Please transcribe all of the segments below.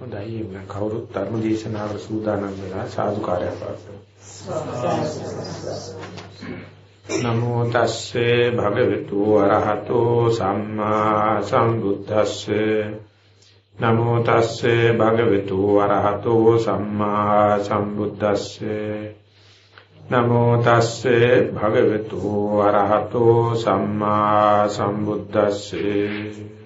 හොඳයි. එන්න කවුරුත් ධර්ම දේශනාවට සූදානම් වෙලා සාදුකාරය පාත්තුමු. නමෝ තස්සේ භගවතු වරහතෝ සම්මා සම්බුද්දස්සේ. නමෝ තස්සේ භගවතු වරහතෝ සම්මා සම්බුද්දස්සේ. නමෝ තස්සේ භගවතු වරහතෝ සම්මා සම්බුද්දස්සේ.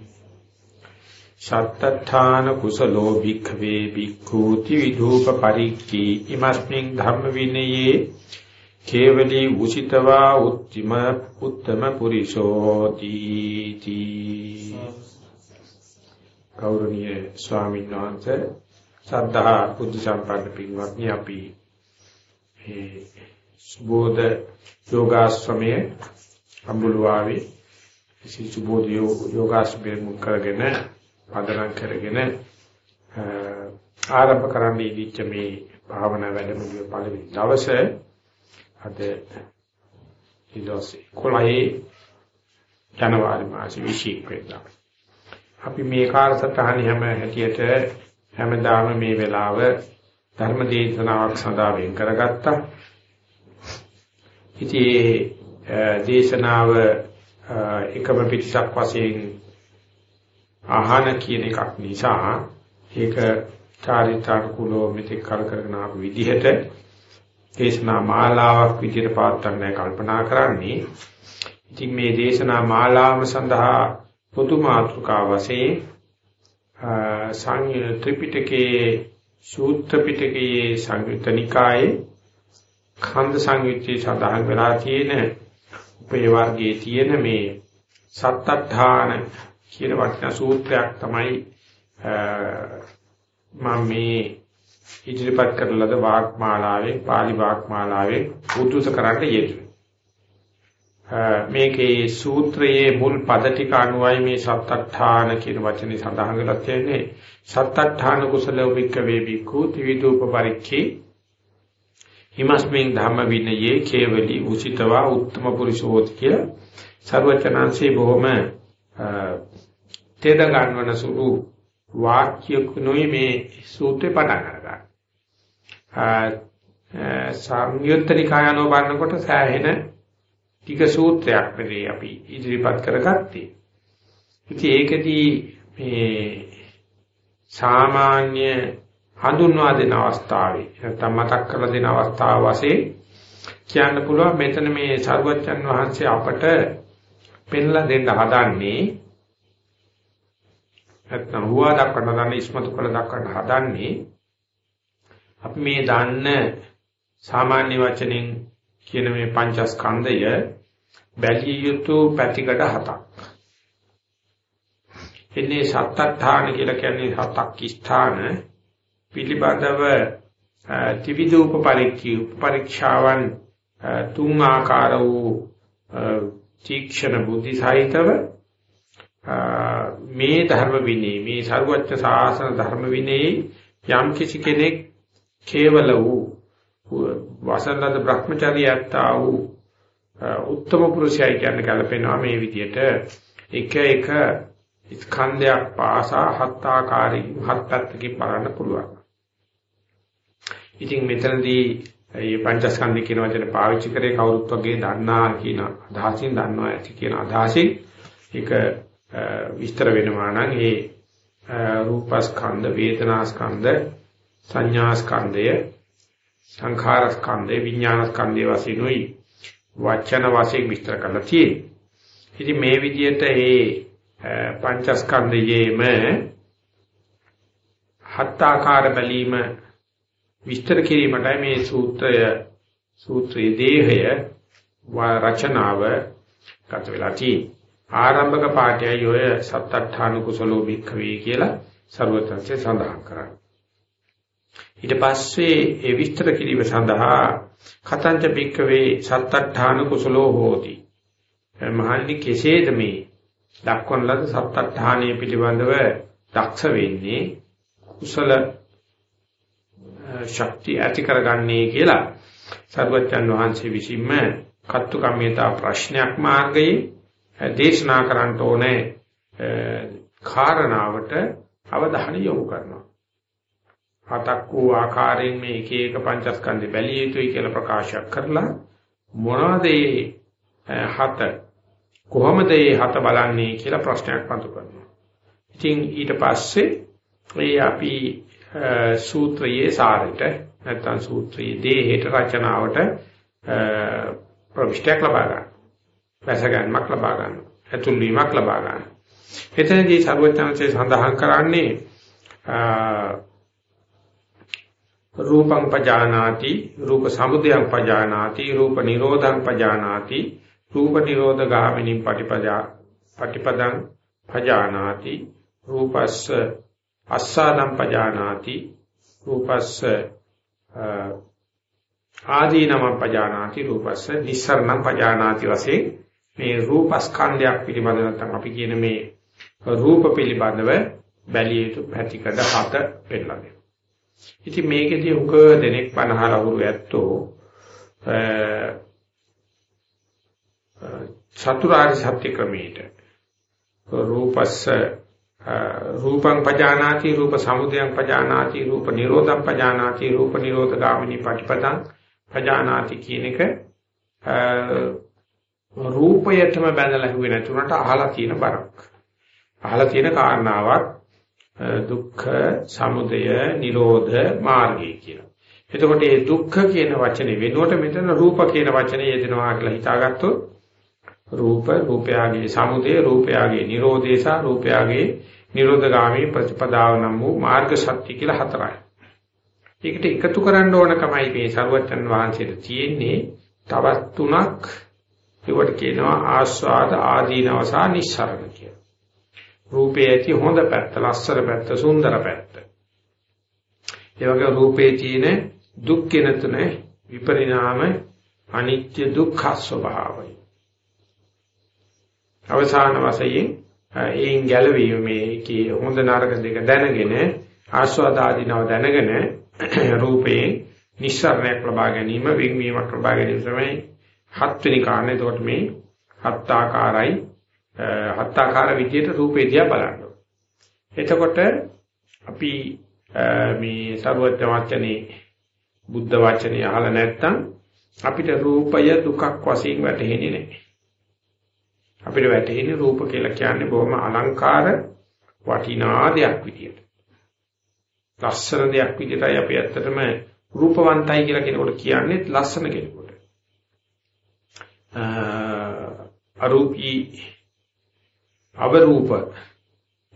සත්තඨාන කුසලෝ භික්ඛවේ භික්ඛූති විදූප පරික්ඛී. ඉමස්මින් ධම්ම විනයේ කේවලී උසිතවා උත්තිම උත්තම පුරිසෝති. තී ගෞරවනීය ස්වාමීන් වහන්සේ සද්ධා බුද්ධ සම්පන්න පින්වත්නි අපි මේ සුබෝධ යෝගාශ්‍රමයේ අඹුලවාවේ ඉසි සුබෝධ යෝගාශ්‍රමයේ මුල් කරගෙන පදනම් කරගෙන ආරම්භ කරන්න ඉදිච්ච මේ භාවනා වැඩමුළුවේ පළවෙනි දවසේ අද ඉදෝසේ කොළහේ ජනවාරි මාසේ 21 වෙනිදා අපි මේ කාලසටහන හැම හැටියට හැමදාම මේ වෙලාව ධර්ම දේශනාවක් සඳහා වෙන් කරගත්තා. ඉතින් දේශනාව එකම පිටසක් වශයෙන් ආහන කියන එකක් නිසා ඒක චාරිත්‍රානුකූලව මෙතෙක් කල කරගෙන ආපු විදිහට දේශනා මාලාවක් විදිහට පාත්තන්න කල්පනා කරන්නේ. ඉතින් මේ දේශනා මාලාවම සඳහා පොදු මාතෘකා වශයෙන් සංයුත් ත්‍රිපිටකයේ සූත්‍ර පිටකයේ සංයුත්ත නිකායේ ඛණ්ඩ සංයුත්තේ සඳහන් වෙලා තියෙන උපේ වර්ගයේ තියෙන මේ සත්තඨාන කියන වචන සූත්‍රයක් තමයි මම මේ ඉදිරිපත් කරන ලද වාග්මාලාවෙන් pāli වාග්මාලාවෙන් උද්දුත කරන්න යෙදුනේ. මේකේ සූත්‍රයේ මුල් පද ටික අනුවයි මේ සත්තඨාන කියන වචනේ සඳහන් කරලා තියෙන්නේ. සත්තඨාන කුසල උපික්ක වේබිකු ත්‍රිවිධූප පරික්ඛේ හිමස්මින් ධම්ම විනයේ කේවලී උචිතවා උත්තම පුරිසෝත් කිය සර්වචනංශේ බොහොම තේද ගන්නවන සුළු වාක්‍ය කුණුයි මේ සූත්‍රේ පටන් ගන්නවා. සංයුත්තනිකායනෝ බලනකොට සෑහෙන ටික සූත්‍රයක් මෙදී අපි ඉදිරිපත් කරගත්තේ. ඉතින් ඒකදී මේ සාමාන්‍ය හඳුන්වා දෙන අවස්ථාවේ නැත්නම් මතක් කරලා දෙන අවස්ථාව වශයෙන් කියන්න පුළුවන් මෙතන මේ සරුවච්චන් වහන්සේ අපට පෙන්ලා දෙන්න හදන්නේ නැත්නම් හුවා දක්වන්න දන්නේ ඉස්මතු කළ දක්වන්න හදන්නේ අපි මේ දන්න සාමාන්‍ය වචනෙන් කියන මේ පංචස්කන්ධය බැලිය යුතු පැතිකඩ හතක්. එන්නේ සත්තඨාන කියලා කියන්නේ හතක් ස්ථාන පිළිබඳව ත්‍රිවිධ උපපරික්ඛී උපපරීක්ෂාවන් තුන් ආකාර වූ තීක්ෂණ බුද්ධි සහිතව මේ ධර්ම විනී මේ ਸਰුවච්ච සාසන ධර්ම විනී යම් කිසි කෙනෙක් කේවල වූ වසන්නද භ්‍රමචර්යයත්තා වූ උත්තම පුරුෂයයි කියන කලපෙනවා මේ විදිහට එක එක ස්කන්ධයක් පාසා හත් ආකාරයෙන් හත් පැත්තකින් බලන්න පුළුවන්. ඉතින් මෙතනදී මේ පංචස්කන්ධ කියන වචනේ පාවිච්චි කරේ කවුරුත් වගේ දන්නා කියන අදහසින් දන්නවා ඇති කියන අදහසින් ඒක විස්තර වෙනවා නම් ඒ රූපස්කන්ධ වේදනාස්කන්ධ සංඥාස්කන්ධය සංඛාරස්කන්ධය විඥානස්කන්ධය වශයෙන් උයි වචන වශයෙන් විස්තර කරලා තියෙන්නේ. ඉතින් මේ විදිහට මේ පංචස්කන්ධයේම හත් ආකාර බැලීම විස්තර කිරීමටයි මේ සූත්‍රය සූත්‍රයේ දේහය රචනාව ගත වෙලා තියෙන්නේ. ආරම්භක පාඨයයි ඔය සත්තඨාන කුසලෝ භික්ඛවේ කියලා ਸਰවත්‍ංශය සඳහන් කරන්නේ. ඊට පස්සේ ඒ විස්තර කිරීම සඳහා කතංච භික්ඛවේ සත්තඨාන කුසලෝ හෝති. මහන්නේ කෙසේද මේ දක්වන ලද සත්තඨානීය පිළිබඳව දක්ෂ වෙන්නේ කුසල ශක්තිය ඇති කරගන්නේ කියලා සර්වජන් වහන්සේ විසින්ම කත්තු කම්මිතා ප්‍රශ්නයක් මාර්ගයේ දේශනා කරන්න ඕනේ කාරණාවට අවධානය යොමු කරනවා. හතක් වූ ආකාරයෙන් මේ එක එක පංචස්කන්ධය බැලිය යුතුයි කියලා ප්‍රකාශ කරලා මොනවද හත කොහොමද මේ හත බලන්නේ කියලා ප්‍රශ්නයක් මතු කරනවා. ඉතින් ඊට පස්සේ මේ අපි සූත්‍රයේ සාරයට නැත්නම් සූත්‍රයේ දේහයට රචනාවට ප්‍රවිෂ්ටයක් ලබා ගන්න. වැසගන්මක් ලබා ගන්න. ඇතුල් වීමක් ලබා ගන්න. එතනදී සර්වඥාන්සේ සඳහන් කරන්නේ රූපං පජානාති රූප සමුදයං පජානාති රූප නිරෝධං පජානාති රූප නිරෝධ ගාමිනී පටිපදා පටිපදං පජානාති රූපස්ස අස්සාදම් පජානාති රූපස්ස ආදීනම පජානාති රූපස්ස නිස්සරණම් පජානාති වශයෙන් මේ රූපස්කන්ධයක් පිළිබඳව නැත්නම් අපි කියන මේ රූප පිළිබඳව බැලිය යුතු පැතිකඩ හත පෙන්නනවා. ඉතින් මේකෙදී උක දෙනෙක් 50 ලහුරු ඇත්තෝ චතුරාර්ය සත්‍ය ක්‍රමයට රූපස්ස රූපං පජානාති රූප සමුදයං පජානාති රූප නිරෝධං පජානාති රූප නිරෝධ ගාමිනී පටිපදං පජානාති කියන එක රූපයටම බැඳලා හුවේ නැතුණට අහලා තියෙන බරක්. අහලා තියෙන කාරණාවක් දුක්ඛ සමුදය නිරෝධ මාර්ගය කියලා. එතකොට මේ දුක්ඛ කියන වචනේ වෙනුවට මෙතන රූප කියන වචනේ යෙදෙනවා කියලා හිතාගත්තොත් රූප රූපයාගේ සමුදය රූපයාගේ නිරෝධය සහ රූපයාගේ නිරෝධගාමී ප්‍රතිපදාව නම් වූ මාර්ග සත්‍ය කියලා හතරයි. ඒකට එකතු කරන්න ඕනකමයි මේ සරුවචන් වහන්සේට තියෙන්නේ තවත් තුනක් ඒවට කියනවා ආස්වාද ආදීනව සහ නිස්සරණ කියලා. රූපේ ඇති හොඳ පැත්ත, ලස්සන පැත්ත, සුන්දර පැත්ත. ඒ වගේ රූපේ තියෙන දුක් කියන තුන විපරිණාම අනිත්‍ය දුක්ඛ ස්වභාවය. අවසාන වශයෙන් ඒන් ගැලවීම මේකේ හොඳ නරක දෙක දැනගෙන ආස්වාද ආදීනව දැනගෙන රූපේ නිස්සරණයක් ලබා ගැනීම වෙන්වීමක් ලබා ගැනීම තමයි හත්වෙනි කාරණේ. එතකොට මේ හත් ආකාරයි හත් ආකාර විදියට රූපේ දිහා බලන්න. එතකොට අපි මේ සර්වඥ වචනේ බුද්ධ වචනේ අහලා නැත්නම් අපිට රූපය දුකක් වශයෙන් වැටහෙන්නේ නැහැ. අපිට වැටහෙන්නේ රූප කියලා කියන්නේ බොහොම අලංකාර වටිනා දෙයක් විදියට. ලස්සන දෙයක් විදියටයි අපි ඇත්තටම රූපවන්තයි කියලා කෙනෙකුට කියන්නේ ලස්සන කෙනෙකුට. අරූපී අවරූප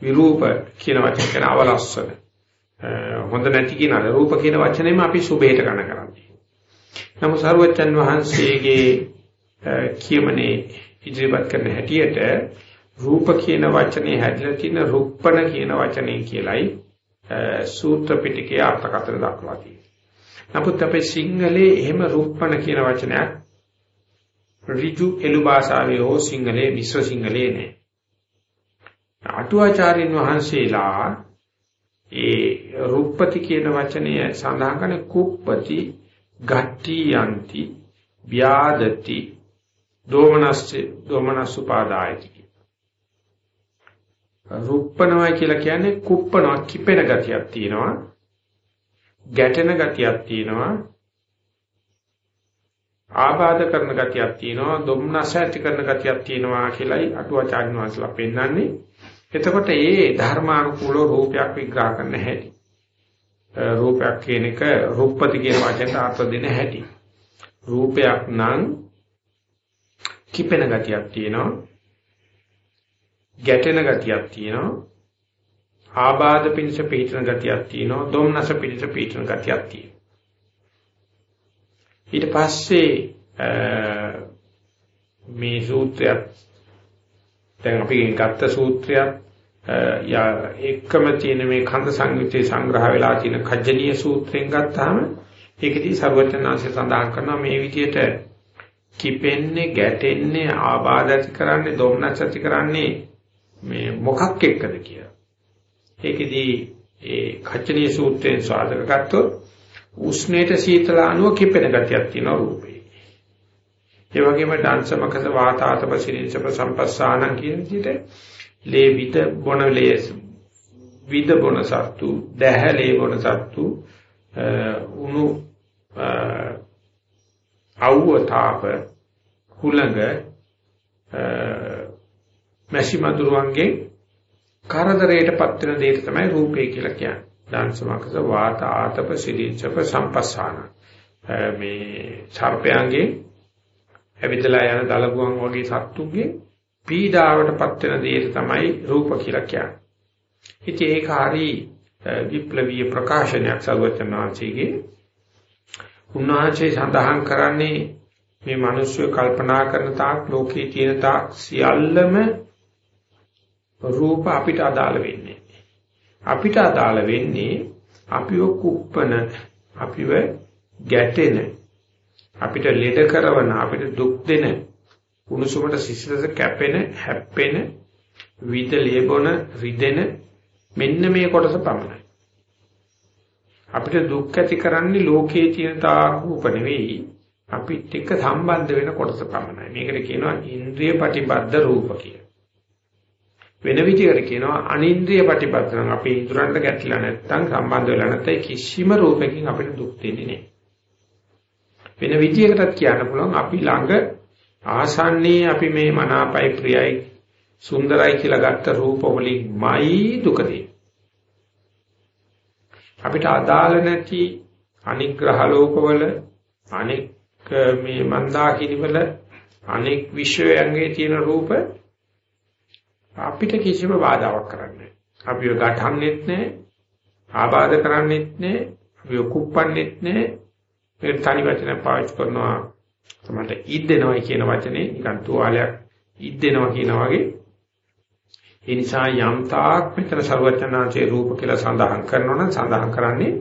විරූප කියන වචන කියන අවලස්සන හොඳ නැති කියන රූප කියන වචනේම අපි සුභයට ගන්න කරන්නේ. නමුත් සරුවච්චන් වහන්සේගේ කියමනේ ඉදිරිපත් කරන හැටියට රූප කියන වචනේ හැදලා තියෙන රුප්පණ කියන වචනේ කියලයි සූත්‍ර පිටකයේ අර්ථකථන දක්වලා තියෙන්නේ. නමුත් අපේ සිංහලේ එහෙම රුප්පණ කියන වචනයක් ඍජු එළු භාෂාවේ හෝ සිංහලේ මිශ්‍ර සිංහලේ නෑ. අටුවාචාර්යන් වහන්සේලා ඒ රුප්පති කියන වචනය සඳහන් කරන කුප්පති ගට්ටි යන්ති ව්‍යාදති දෝමනස්ස දෝමනස් උපාදායති රුප්පනවා කියලා කියන්නේ කුප්පනවා කිපෙන ගතියක් තියෙනවා ගැටෙන ගතියක් තියෙනවා ආබාධ කරන ගතියක් තියෙනවා දුම්නස ඇති කරන ගතියක් තියෙනවා කියලායි අටුවාචාර්ය වහන්සේලා පෙන්නන්නේ එතකොට ඒ ධර්මානුකූල රූපයක් විග්‍රහ කරන්න හැටි රූපයක් කියන එක රූපපති කියන වචනට අර්ථ දෙන්න හැටි. රූපයක් නම් කිපෙන ගතියක් තියෙනවා ගැටෙන ගතියක් තියෙනවා ආබාධ පිණිස පිටන ගතියක් තියෙනවා දුම්නස පිණිස පිටන ගතියක් තියෙනවා. ඊට පස්සේ මේ සූත්‍රයක් දැන් අපි ගත්ත සූත්‍රයක් යා එකම තියෙන මේ කන්ද සංයුත්තේ සංග්‍රහ වෙලා තියෙන කජ්ජනීය සූත්‍රයෙන් ගත්තාම ඒකදී සර්වචනාංශය සඳහන් කරනවා මේ විදිහට කිපෙන්නේ ගැටෙන්නේ ආබාධ ඇති කරන්නේ දුම්නස් ඇති කරන්නේ මේ මොකක් එක්කද කියලා. ඒකෙදී ඒ කච්චනීය සූත්‍රයෙන් සාධක ගත්තොත් උෂ්ණයට සීතල අණුව කිපෙන ගතියක් තියෙනවා රූපේ. ඒ වගේම දංශමකස වාතාතප සිරින්සප සම්පස්සාන කියන විදිහට ලේ විත බොන ලේ විද බොන සත්තු, දැහැලේ බොන සත්තු, උණු අවුව තාප හුළඟ මැසි මදුරුවන්ගේ කරදරයටපත් වෙන දෙයට තමයි රූපේ කියලා කියන්නේ. දානසමකස වාත ආතප සිරිච්ඡප සම්පස්සාන. මේ සර්පයන්ගේ ඇවිදලා යන දලගුවන් වගේ සත්තුන්ගේ පීඩාවටපත් වෙන දෙයට තමයි රූප කියලා කියන්නේ. ඉතින් ඒක හරි විප්ලවීය ප්‍රකාශනයක් සර්වචනාංශයේ උන්වහන්සේ සඳහන් කරන්නේ මේ මිනිස්සු කල්පනා කරන තාක් ලෝකේ තියෙන තාක් සියල්ලම රූප අපිට අදාළ වෙන්නේ. අපිට අදාළ වෙන්නේ අපිව කුප්පන අපිව ගැටෙන අපිට ලෙඩ කරන අපිට දුක් දෙන උණුසුමට සිසිලස කැපෙන හැප්පෙන විද ලැබොන රිදෙන මෙන්න මේ කොටස පමණයි අපිට දුක් ඇති කරන්නේ ලෝකයේ තියෙන තාක් රූප නෙවෙයි අපිත් එක්ක සම්බන්ධ වෙන කොටස පමණයි. මේකට කියනවා ඉන්ද්‍රිය ප්‍රතිබද්ධ රූප කියලා. වෙන විදිහකට කියනවා අනින්ද්‍රිය ප්‍රතිබද්ධ නම් අපි ඉදරන්ට ගැටිලා නැත්නම් සම්බන්ධ වෙලා නැත්නම් කිසිම රූපකින් අපිට දුක් දෙන්නේ නැහැ. වෙන විදිහකටත් කියන්න පුළුවන් අපි ළඟ ආසන්නයේ අපි මේ මනාපයි ප්‍රියයි සුන්දරයි කියලා ගත්ත රූප වලින්මයි දුක දෙන්නේ. අපිට අදාළ නැති අනිග්‍රහ ලෝකවල අනෙක් මේ මන්දාකිනිවල අනෙක් විශ්වයන්ගේ තියෙන රූප අපිට කිසිම බාධාවක් කරන්නේ අපිව ගටහන්නෙත් නැහැ ආබාධ කරන්නෙත් නැහැ අපිව කුප්පන්නෙත් නැහැ. මේ තනි වචන පාවිච්චි කරනවා තමයි ඉද්දෙනවා කියන වචනේ. නිකන් තුවාලයක් ඉද්දෙනවා කියන වගේ. ඒ නිසා යම් තාක් මෙතන ਸਰවඥාන්සේ රූප කියලා සඳහන් කරනවා නම් සඳහන් කරන්නේ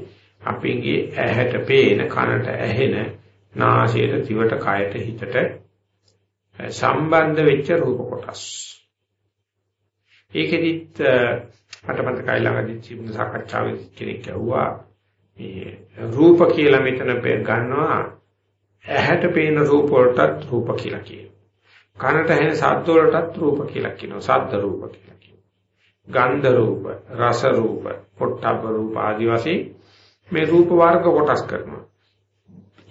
අපිගේ ඇහැට පේන කනට ඇහෙන නාසයට දිවට කයට හිතට සම්බන්ධ වෙච්ච රූප කොටස්. ඒකෙදිත් මට මතකයි ළඟදී තිබුණ සාකච්ඡාවේ කෙනෙක් ඇහුවා මේ රූප කියලා මෙතන ගන්නවා ඇහැට පේන රූප වලටත් රූප කියලා කියනවා. කනට ඇහෙන ශබ්ද වලටත් රූප කියලා කියනවා. ශබ්ද රූප කියලා. ගන්ධ රූප, රස රූප, පොට්ටබ්බ රූප ආදී වශයෙන් මේ රූප වර්ග කොටස් කරනවා.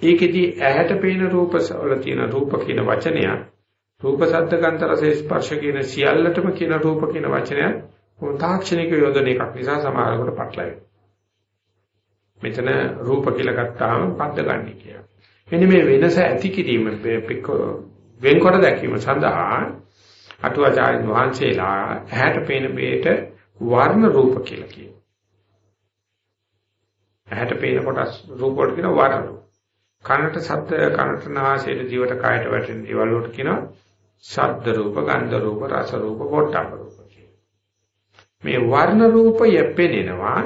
ඒකෙදි ඇහැට පේන රූප වල තියෙන රූප කියන වචනය රූප ශබ්ද ගන්ධ රස ස්පර්ශ කියන සියල්ලටම කියන රූප කියන වචනය තාක්ෂණික යොදන එකක් නිසා සමහරකට පටලයි. මෙතන රූප කියලා ගත්තාම පද්ද ගන්න කියලා. මෙන්න මේ වෙනස ඇති කිරීම වෙන්කොට දැකීම සඳහා අටුවාචාර්ය වහන්සේලා ඇහැට පේන බේට වර්ණ රූප කියලා කියනවා. ඇහැට පේන කොටස් රූප වලට කියන වර්ණ රූප. කනට ශබ්ද කනට නාසයට දිවට කයට වැටෙන දේවල් වලට කියනවා ශබ්ද රූප, ගන්ධ රූප, රස රූප, පොට්ටබ්බ රූප මේ වර්ණ රූප යැපෙනවා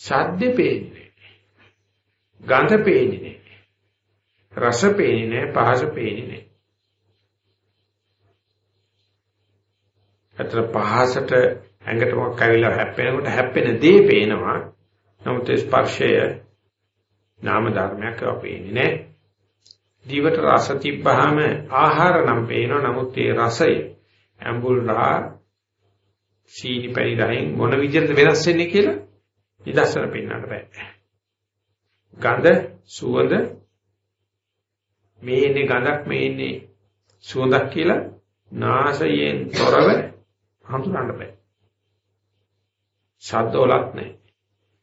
ශබ්ද පේන්නේ ගන්ධ පේන්නේ රස පේන්නේ පහස පේන්නේ අතර පහසට ඇඟට මොකක් ඇවිල්ලා හැප්පෙනකොට හැප්පෙන දේ පේනවා. නමුත් ස්පර්ශය නාම ධර්මයක් අපේන්නේ නැහැ. දිවට රස තිබ්බහම ආහාර නම් පේනවා. නමුත් ඒ රසය ඇඹුල් රා සීනි පරිරහින් මොන විදිහට වෙනස් වෙන්නේ කියලා නිදර්ශන පෙන්වන්න බෑ. ගඳ සුවඳ මේන්නේ ගඳක් මේන්නේ සුවඳක් කියලා නාසයෙන් තොරව හඳුනන්න බෑ. ශබ්දවලත් නැහැ.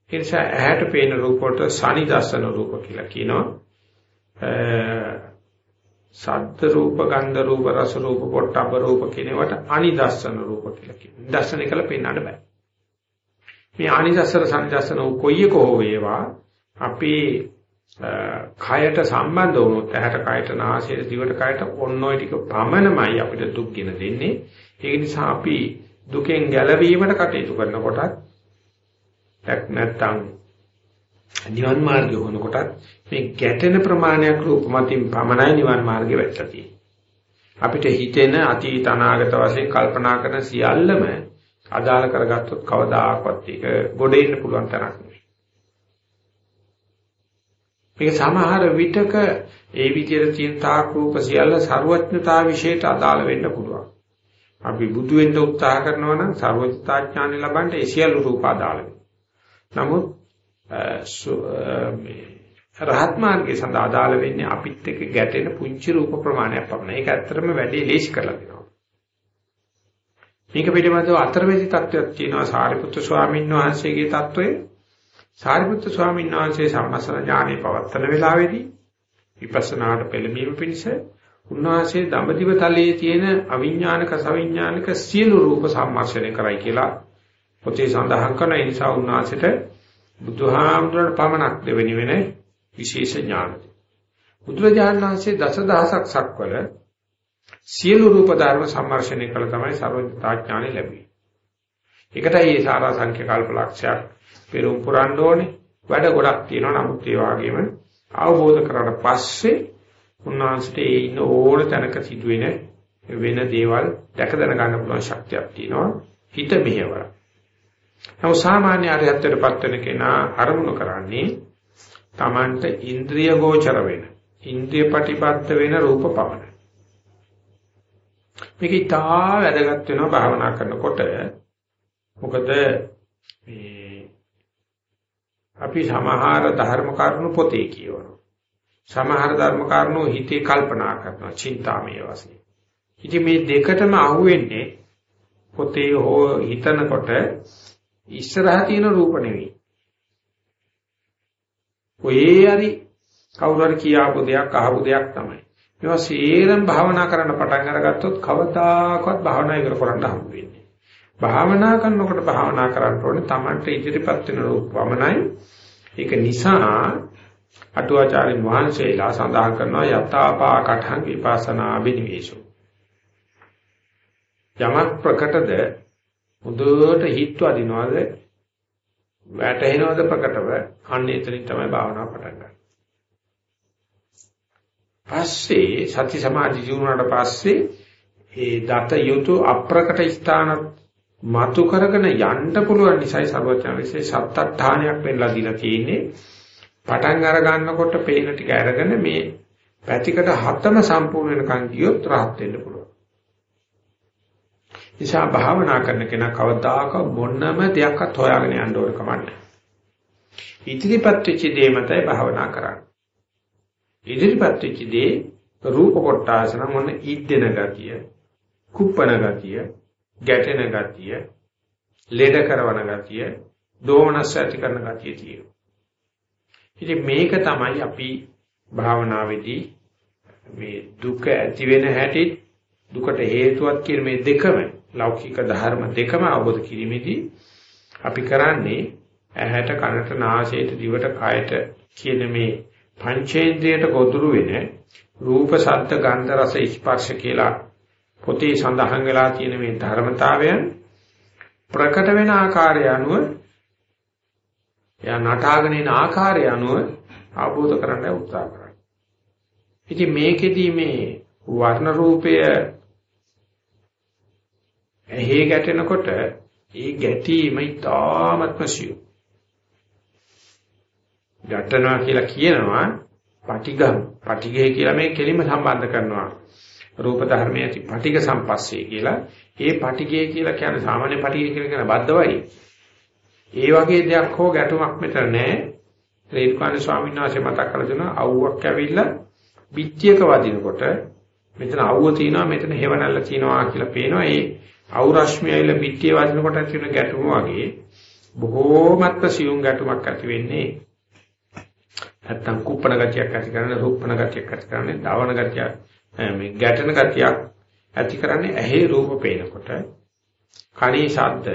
ඒ නිසා ඇහැට පේන රූප වලට සනිදස්සන රූප කියලා කියනවා. සද්ද රූප, ගන්ධ රූප, රස රූප, පොට්ටබ්බ රූප කියනවට අනිදස්සන රූප කියලා කියනවා. දර්ශන කළ පෙන්වන්න බෑ. මේ අනිදස්සන සනිදස්සන කොයි එක හෝ වේවා අපේ කයට සම්බන්ධ වුණොත් ඇහැට කයට නාසයට දිවට කයට ඔන්න ඔය ටික පමණමයි අපිට දුක් ගෙන දෙන්නේ ඒක නිසා අපි දුකෙන් ගැලවීමට කටයුතු කරනකොටත් නැත්නම් නිවන් මාර්ගය වුණකොටත් මේ ගැටෙන ප්‍රමාණයක් රූප මතින් පමණයි නිවන් මාර්ගේ වැටලා අපිට හිතෙන අතීත අනාගත වශයෙන් කල්පනා කරන සියල්ලම අදාළ කරගත්තොත් කවදාකවත් ඒක ගොඩ එන්න පුළුවන් තරක් නෙවෙයි. මේක සමහර විටක ඒ විදිහට තියෙන තාක් රූප සියල්ල ਸਰවඥතා විශේෂයට අදාළ වෙන්න පුළුවන්. අපි බුදු වෙන්න උත්සාහ කරනවා නම් සර්වඥතාඥානෙ ලබන්න ඒ සියලු රූප අදාළ නමුත් මේ රහත් මාර්ගයේ සඳහා අදාළ වෙන්නේ අපිත් එක්ක ගැටෙන පුංචි රූප ප්‍රමාණයක් පමණයි. ඒක ඇත්තටම වැඩි ලේසි කරලා දෙනවා. මේක පිළිබඳව අතරමැදි තත්වයක් තියෙනවා සාරිපුත්‍ර ස්වාමීන් වහන්සේගේ තත්වය. සාරිපුත්‍ර ස්වාමීන් වහන්සේ සම්මසන ඥානෙ පවත්තන වෙලාවේදී විපස්සනාට පෙළඹීම පිණිස උන්වහන්සේ දඹදිව තලයේ තියෙන අවිඥානික සවිඥානික සියලු රූප සම්මර්ෂණය කරයි කියලා පොතේ සඳහන් කරන නිසා උන්වහන්සේට බුදුහාමුදුරට පමණක් දෙවෙනි වෙන විශේෂ ඥානයි. බුදුරජාණන් වහන්සේ දසදහසක් සක්වල සියලු රූප ධර්ම සම්මර්ෂණය කළ තමයි සර්වඥතා ඥානෙ ලැබෙන්නේ. ඒකටයි මේ සාරා සංඛ්‍ය කල්පලක්ෂයක් පෙරම් පුරන්න ඕනේ. වැඩ ගොඩක් තියෙනවා නමුත් ඒ වගේම අවබෝධ කරලා පස්සේ උන්වහන්සේට ඒ ඉන්න ඕන තැනක සිදුවෙන වෙන දේවල් දැක දැන ගන්න පුළුවන් ශක්තියක් තියෙනවා හිත මෙහෙවර. නමුත් සාමාන්‍ය අරහත්ත්වයටපත් වෙන කෙනා අරමුණු කරන්නේ Tamanට ඉන්ද්‍රිය ගෝචර වෙන ඉන්ද්‍රිය ප්‍රතිපත්ත වෙන රූප පවන. මේක ඉතා වැදගත් වෙනවා භාවනා කරනකොට. මොකද මේ අපි සමහර ධර්ම කරුණු පොතේ කියවනවා. සමහර ධර්ම කාරණෝ හිතේ කල්පනා කරනවා චින්තාමය වශයෙන්. ඉතින් මේ දෙකටම අහුවෙන්නේ පොතේ හෝ හිතනකොට ඉස්සරහ තියෙන රූප නෙවෙයි. ඔයේ හරි කවුරු හරි කියාපු දෙයක් අහපු දෙයක් තමයි. මේවා සේරම භාවනා කරන්න පටන් අරගත්තොත් කවදාකවත් භාවනා ඉවර කරන්න හම්බ වෙන්නේ. භාවනා කරනකොට භාවනා කරන්න ඕනේ Tamanට ඉදිරිපත් වෙන රූප වමනයි. ඒක නිසා අටුවාචාරින් වහන්සේලා සඳහන් කරනවා යතාපා කඨං විපස්සනා බිනිවේෂෝ. යමක් ප්‍රකටද මුදුවට හිත වදිනවද වැටෙනවද ප්‍රකටව අන්න එතනින් තමයි භාවනාව පටන් ගන්න. පස්සේ සති සමාධි ජීවුණාට පස්සේ ඒ දත යුතු අප්‍රකට ස්ථාන මතු කරගෙන යන්න පුළුවන් නිසායි සර්වඥාන්සේ සත්අට්ඨානයක් වෙන්නලා දීලා තියෙන්නේ. පටන් අර ගන්නකොට පේන ටික අරගෙන මේ පැතිකඩ හතම සම්පූර්ණ වෙනකන් ගියොත් rahat වෙන්න පුළුවන්. නිසා භාවනා කරන කෙනා කවදාක මොනම දෙයක්වත් හොයාගෙන යන්න ඕන කමන්නේ. ඉදිරිපත් වෙච්ච දේ මතයි භාවනා කරන්නේ. ඉදිරිපත් වෙච්ච දේ රූප කොටාසන මොන ඉද්දෙන ගතිය, කුප්පන ගතිය, ගැටෙන ගතිය, ලෙඩ කරවන ගතිය, දෝමනස් ඇති කරන ගතිය තියෙනවා. ඉතින් මේක තමයි අපි භාවනාවේදී මේ දුක ඇති වෙන හැටි දුකට හේතුවක් කියන මේ දෙකම ලෞකික ධර්ම දෙකම අවබෝධ කිරීමේදී අපි කරන්නේ ඇහැට කනට නාසයට දිවට කයට කියන මේ පංචේන්ද්‍රයට ගොදුරු වෙන රූප ශබ්ද ගන්ධ රස ස්පර්ශ කියලා පොතේ සඳහන් වෙලා තියෙන මේ ධර්මතාවයන් ප්‍රකට වෙන ආකාරය අනුව එයා නටාගෙන ඉන ආකාරය අනුව අවබෝධ කරගන්න උත්සාහ කරනවා. ඉතින් මේකෙදී මේ වර්ණ රූපය ඇහි ගැටෙනකොට ඒ ගැටීම ඉතාමත්ම සියුම්. ගැටනවා කියලා කියනවා පටිගම්. පටිගය කියලා මේ කෙලින්ම සම්බන්ධ කරනවා. රූප ධර්මයේ ඇති පටිග සම්පස්සේ කියලා. ඒ පටිගය කියලා කියන්නේ සාමාන්‍ය පටිගය කියලා කියන බද්ධවයි. ඒ වගේ දෙයක් හෝ ගැටුමක් මෙතන නැහැ. රේරුකාණ ස්වාමීන් වහන්සේ මතක් කරලා දෙනවා අවුවක් ඇවිල්ලා පිටියක වදිනකොට මෙතන අවුව තියෙනවා මෙතන හේවණල්ල තියෙනවා කියලා පේනවා. ඒ අවු රශ්මිය ඇවිල්ලා පිටියේ වදිනකොට ඇති වෙන ගැටුම වගේ බොහෝමත්ම සියුම් ගැටුමක් ඇති වෙන්නේ. නැත්තම් කුප්පණ ගතියක් ඇති කරන්නේ රූපණ ගතියක් ඇති කරන්නේ දවන ගතියක් මේ ගැටෙන ගතියක් ඇති කරන්නේ ඇහි රූප පේනකොට කණේ ශබ්ද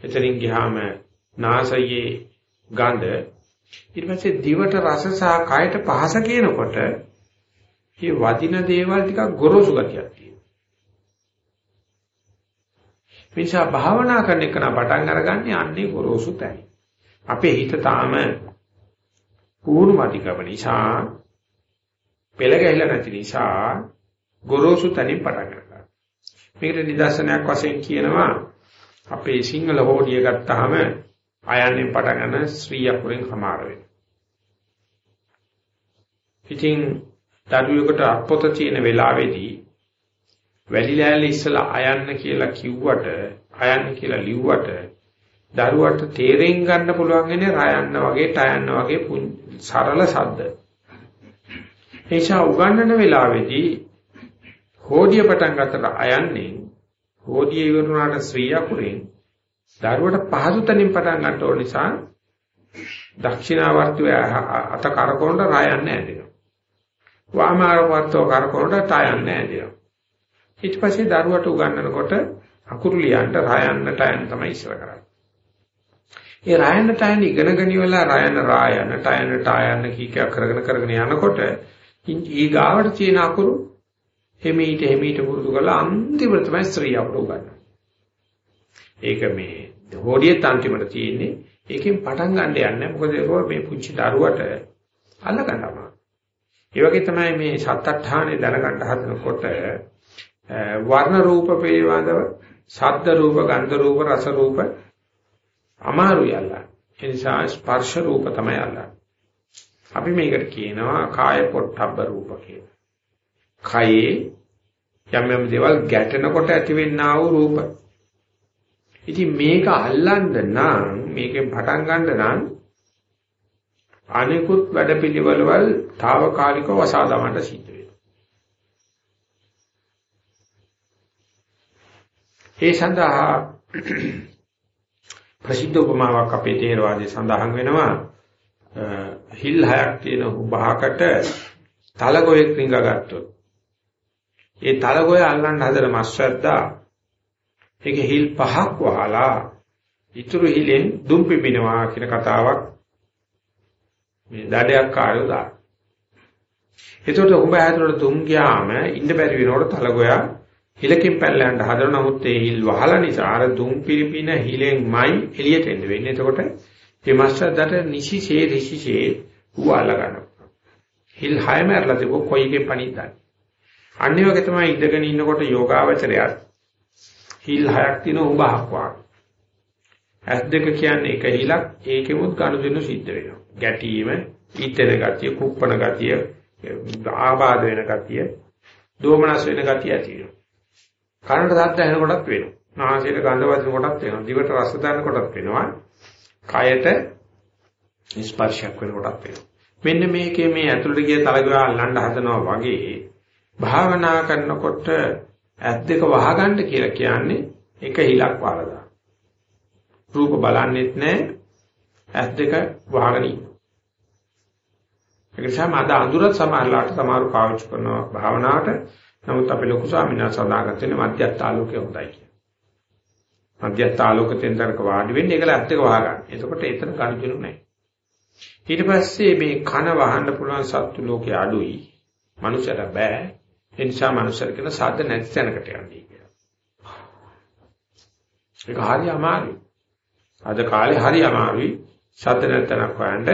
එතනින් ගියාම නාසයේ ගඳ ඊට පස්සේ දිවට රස සහ කයට පහස කියනකොට මේ වදින දේවල් ටිකක් ගොරෝසු ගතියක් තියෙනවා. නිසා භාවනා කරන එක නම් පටන් අරගන්නේ අන්නේ ගොරෝසු තැන. අපේ හිත තාම පුහුණු මතිකම නිසා පෙළ ගැහිලා නැති නිසා ගොරෝසු තැනින් පටන් ගන්නවා. මේකට නිදර්ශනයක් වශයෙන් කියනවා අපේ සිංහල හෝඩිය ගත්තාම ආයන්නෙන් පටන් ගන්න ශ්‍රී අකුරෙන් සමාර වෙනවා. ඉතින් දරුවෙකුට අත්පොත තියෙන වෙලාවේදී වැලි ලෑල්ල ඉස්සලා අයන්න කියලා කිව්වට අයන්න කියලා ලිව්වට දරුවට තේරෙන් ගන්න පුළුවන් ඉන්නේ රයන්න වගේ ටයන්න වගේ සරල සද්ද. එيشා උගන්නන වෙලාවේදී හෝඩිය පටන් ගන්නට අයන්නේ හෝඩිය ඉවරුනාට ශ්‍රී අකුරෙන් දරුවට පහසු තැනින් පටන් ගන්න ඕන නිසා දක්ෂිනාවර්තය අත කරකවන්න රයන්න ඇදෙනවා. වාමාවර්තව කරකවන්න ටයන්න ඇදෙනවා. ඊට පස්සේ දරුවට උගන්වනකොට අකුරු ලියන්න රයන්න ටයන්න තමයි ඉස්සර කරන්නේ. ඒ රයන්න ටයන්න ඉගෙනගෙන ඉවලා රයන්න රායන්න ටයන්න ටයන්න කීකයක් කරගෙන කරගෙන යනකොට ඊගාවට තියෙන අකුරු එමෙහිට එමෙහිට පුරුදු කරලා අන්තිමට තමයි ස්ත්‍රී අකුරු ගන්න. ඒක මේ හොඩියෙත් අන්තිමට තියෙන්නේ ඒකෙන් පටන් ගන්න යන්නේ මොකද ඒක මේ පුංචි දරුවට අල්ල ගන්නවා. ඒ වගේ තමයි මේ සත්අට්ඨානේ දැනගන්න හදනකොට වර්ණ රූප පිළිබඳව ශබ්ද රූප ගන්ධ රූප රස රූප අමාරුයි අල්ලන්න. ඒ නිසා ස්පර්ශ රූප තමයි අල්ලන්නේ. අපි මේකට කියනවා කාය පොට්ටබ්බ රූප කියලා. කයේ යම් යම් දේවල් ගැටෙනකොට ඇතිවෙනා වූ රූප. ඉතින් මේක අල්ලන්න නම් මේකෙන් පටන් ගන්න නම් අනිකුත් වැඩපිළිවෙළවල් తాවකාලිකව වසා දමන්න සිද්ධ වෙනවා. ඒ සඳහා ප්‍රසිද්ධ උපමාවක් අපේ තේරවාදයේ සඳහන් වෙනවා හිල් හයක් තියෙන උභාකට තලගොයෙක් රිංගගත්තොත් ඒ තලගොය අල්ලන්න හදන මස්වැද්දා ඒකේ හිල් පහක් වහලා ඉතුරු හිලෙන් දුම් පිපිනවා කියන කතාවක් මේ දඩයක් කායෝ දාන. එතකොට උඹ ඇතුළට දුම් ගියාම ඉන්න බැරි වෙනකොට තලගොයා හිලකින් පැනලා යන්න හදන නමුත් ඒ හිල් වහලා නිසා අර දුම් පිරිපින හිලෙන්මයි එළියට එන්න වෙන්නේ. එතකොට මේ මස්සද්දට නිසිසේ ඍෂිසේ උවාලා ගන්නවා. හිල් හයම ඇරලා තිබෝ කොයිගේ පණිද්දා. අනිත් වගේ තමයි ඉඳගෙන ඉන්නකොට යෝගාවචරයත් හිල් හයක් තියෙන උඹහක් වාගේ. ඇස් දෙක කියන්නේ එක හිලක් ඒකෙමුත් ගනුදෙනු සිද්ධ වෙනවා. ගැටීම, ඊතර ගතිය, කුප්පන ගතිය, ආබාධ වෙන ගතිය, දෝමනස් වෙන ගතිය ඇති වෙනවා. කනට ශබ්ද ඇහෙනකොටත් වෙනවා. නාසයට ගඳ වදින කොටත් වෙනවා. දිවට රස දැනෙන කොටත් වෙනවා. කයට ස්පර්ශයක් වෙන කොටත් වෙනවා. මෙන්න මේකේ මේ ඇතුළට ගිය තලගා අල්ලන්න හදනවා වගේ භාවනා කරනකොට ඇස් දෙක වහගන්න කියලා කියන්නේ එක හිලක් වහලා රූප බලන්නෙත් නැහැ ඇස් දෙක වහගෙන ඉන්න. ඒ නිසා මද අඳුරත් සමහරලාට සමහර පාවිච්චි කරනවා භාවනාවට නමුත් අපේ ලොකු ස්වාමීන් වහන්සේ සඳහන් කරන්නේ මධ්‍යස්ථ ආලෝකය හොඳයි කියලා. මධ්‍යස්ථ ආලෝකයෙන් තරක වාඩි වෙන්නේ ඒකල ඇත්ත එක වහගන්න. එතකොට එතන ගණිතනු නැහැ. ඊට පස්සේ මේ කන වහන්න පුළුවන් සත්තු ලෝකේ අඩුයි. මනුෂ්‍යර බෑ. ඒ නිසා මනුෂ්‍යර කියන සාධ නැති තැනකට යන්නේ කියලා. ඒක හරි අමාරුයි. අද කාලේ හරි අමාරුයි. සද්ද නැතනක් හොයන්න.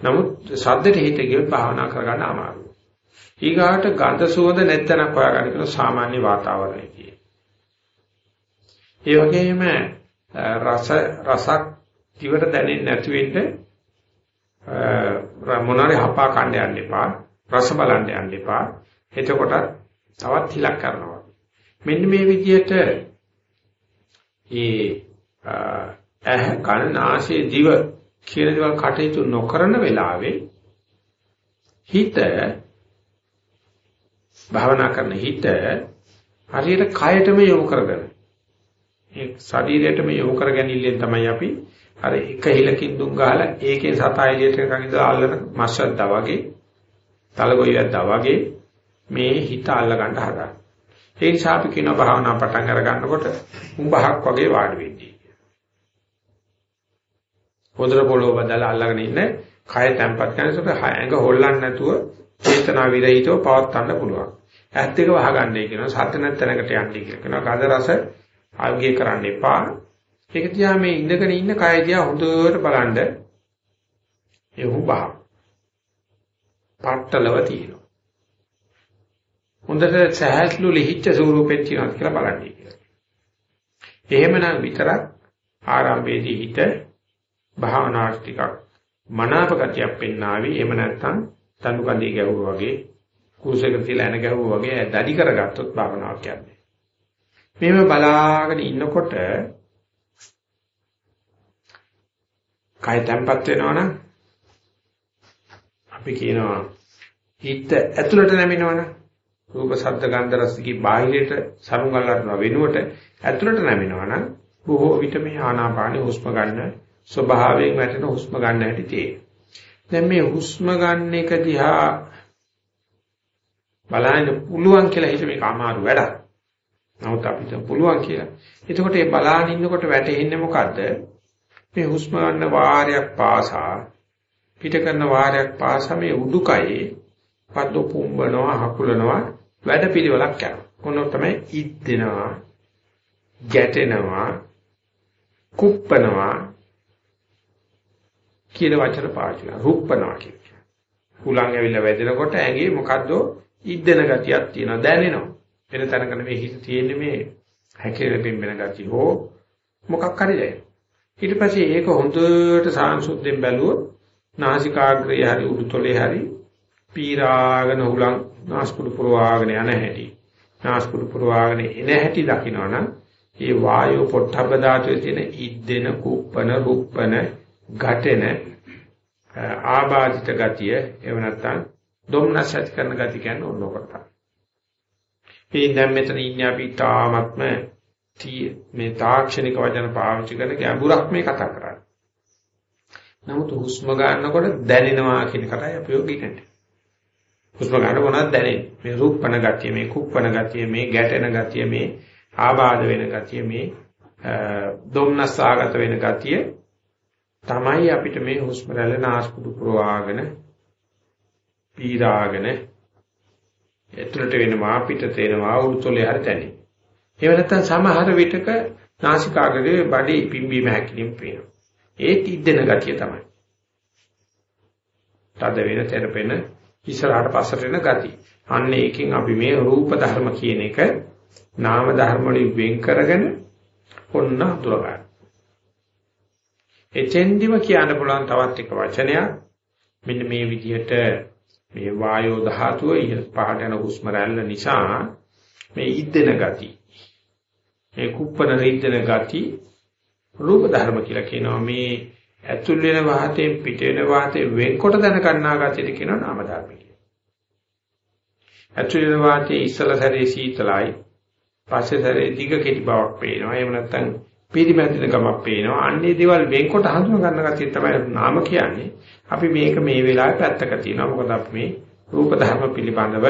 නමුත් සද්දට හිත ගියොත් භාවනා කරගන්න අමාරුයි. ඊගාට ගඳ සුවඳ නැත්තනක් හොයාගන්න කියන සාමාන්‍ය වාතාවරණය කියේ. ඒ වගේම රස රසක් දිවට දැනෙන්නේ නැති වෙන්න මොනාරි හපා කන්න යන්න එපා. රස බලන්න යන්න එපා. එතකොට තවත් හිලක් කරනවා. මෙන්න මේ විදිහට ඒ ඇහ කන නාසය දිව කියන දේවල් කටයුතු නොකරන වෙලාවේ හිත භාවනා කරන හිත හරියට කයටම යොමු කරගන්න. ඒ ශරීරයටම යොමු කරගැනීමෙන් තමයි අපි අර එක හිලකින් දුම් ගහලා ඒකේ සතා එළියට එකකින් ඉඳලා අල්ලන මස්සද්දා වගේ තලගොයියද්දා වගේ මේ හිත අල්ල ගන්න හදා. ඒ නිසා අපි කියන භාවනා පටන් අර ගන්නකොට උඹහක් වගේ වාඩි වෙන්නේ. පොදර පොළොව බදලා අල්ලගෙන ඉන්න කය තැම්පත් කරනකොට ඇඟ හොල්ලන්නේ නැතුව චේතනා විරහිතව පවත්වන්න පුළුවන්. ඇත්ත එක වහගන්නයි කියනවා සත්‍ය නැත්ැනකට යන්නේ කියලා. කියනවා ගඳ රස ආගය කරන්න එපා. ඒක තියා මේ ඉඳගෙන ඉන්න කය දිහා හොඳට බලන්න. ඒ හුබා. පට්ටලව තියෙනවා. හොඳට සහැල්ලු ලිහිච්ච ස්වරූපෙත් තියෙනවා කියලා බලන්න කියලා. එහෙමනම් විතරක් ආරම්භයේදී හිත භාවනාවට ටිකක් මනාපකතියක් පෙන්නාවි. එහෙම නැත්නම් තනු කඳේ ගැහුවා වගේ කුසයක තියලා එන ගැහුවා වගේ දැඩි කරගත්තොත් භාවනාවක් යන්නේ. මෙහෙම බලාගෙන ඉන්නකොට කය තැම්පත් වෙනවනම් අපි කියනවා හිත ඇතුළට නැමිනවනම් රූප ශබ්ද ගන්ධ රස කි බාහිරයට සරුංගල්ලන වෙනුවට ඇතුළට නැමිනවනම් බොහෝ විට මේ ආනාපානෙ හුස්ම ගන්න ස්වභාවයෙන් වැටෙන හුස්ම ගන්න හැටි තියෙනවා. දැන් මේ හුස්ම ගන්න එක දිහා බලන්න පුළුවන් කියලා හිත මේක අමාරු වැඩක්. නමුත් අපිට පුළුවන් කියලා. එතකොට මේ බලාගෙන ඉන්නකොට වැටෙන්නේ මොකද්ද? මේ හුස්ම ගන්න වාරයක් පාසා පිට කරන වාරයක් පාසා මේ උඩුකයේ පද්ද පුම්බනවා හකුලනවා වැඩ පිළිවෙලක් කරනවා. කොනෝ තමයි ඉද්දෙනවා ගැටෙනවා කුප්පනවා කියන වචන පාවිච්චි කරනවා. රුප්පනවා කියන්නේ. හුලං ඇවිල්ලා වැදෙනකොට ඇඟේ මොකද්ද ඉද්දෙන ගතියක් තියෙනවා දැනෙනවා. වෙන තැනක නෙමෙයි හිත තියෙන්නේ මේ හැකේල පිම්බෙන ගතිය හෝ මොකක් හරි දැනෙනවා. ඊට පස්සේ ඒක හොඳට සාංශුද්ධයෙන් බැලුවොත් නාසිකාග්‍රය හරි උඩුතොලේ හරි පීරාගෙන හුලං නාස්පුඩු පුරවාගෙන යන හැටි. නාස්පුඩු පුරවාගෙන එන හැටි දකිනවනම් ඒ වායෝ පොට්ටබ්බ ධාතුවේ තියෙන ඉද්දෙන කුප්පන රුප්පන ගැටෙන ආබාධිත ගතිය එහෙම නැත්නම් දුම්නස් ඇති කරන ගතිය කියන්නේ ඕනකට. මේ දැන් මෙතන ඉන්නේ අපි තාමත්ම මේ තාක්ෂණික වචන පාවිච්චි කරන ගැඹුරක් මේ කතා කරන්නේ. නමුත් හුස්ම ගන්නකොට දැනෙනවා කියන කටයි අපි යෝගී කරන්නේ. හුස්ම ගන්න මොනවද දැනෙන්නේ? මේ රූපණ ගතිය, මේ කුප්පණ ගතිය, මේ ගැටෙන ගතිය, මේ ආබාධ වෙන ගතිය, මේ දුම්නස්සාගත වෙන ගතිය තමයි අපිට මේ හුස්ම රැල්ල නාස්පුඩු පුරවාගෙන පීරාගෙන ඇතුළට වෙනවා පිටත එනවා උඩුතොලේ හරි තැනි. එහෙම නැත්නම් සමහර විටක නාසිකාග්‍රේ බඩේ පිම්බීම හැකිලින් පේනවා. ඒත් ඉද්දෙන ගතිය තමයි. තද වෙන තෙරපෙන ඉස්සරහට පස්සට එන ගතිය. අන්න ඒකෙන් අපි මේ රූප ධර්ම කියන එක නාම ධර්ම වලින් වෙන් කරගෙන ඔන්න අඳුරගන්න. එතෙන්දිම කියන්න පුළුවන් තවත් එක වචනයක් මෙන්න මේ විදිහට මේ වායෝ ධාතුව ඉහළ පහට යන හුස්ම රැල්ල නිසා මේ ඉද්දෙන ගති මේ කුප්පන රීදෙන ගති රූප ධර්ම කියලා කියනවා මේ ඇතුල් වෙන වාතයෙන් පිට වෙන වාතයෙන් වෙන්කොට දැන ගන්නා ගතියට කියනවා නාම ධර්ම කියලා. ඇතුල් වෙන වාතයේ ඉස්සල සැරේ සීතලයි පස්සේ සැරේ දිග කෙටි බවක් පේනවා. එහෙම නැත්නම් පිළිමැදින ගමක් පේනවා. අන්නේ දේවල් වෙන්කොට හඳුන ගන්න ගැතිය තමයි නාම කියන්නේ. අපි මේක මේ වෙලාවේ පැත්තක තියෙනවා. මොකද අපි මේ රූප ධර්ම පිළිබඳව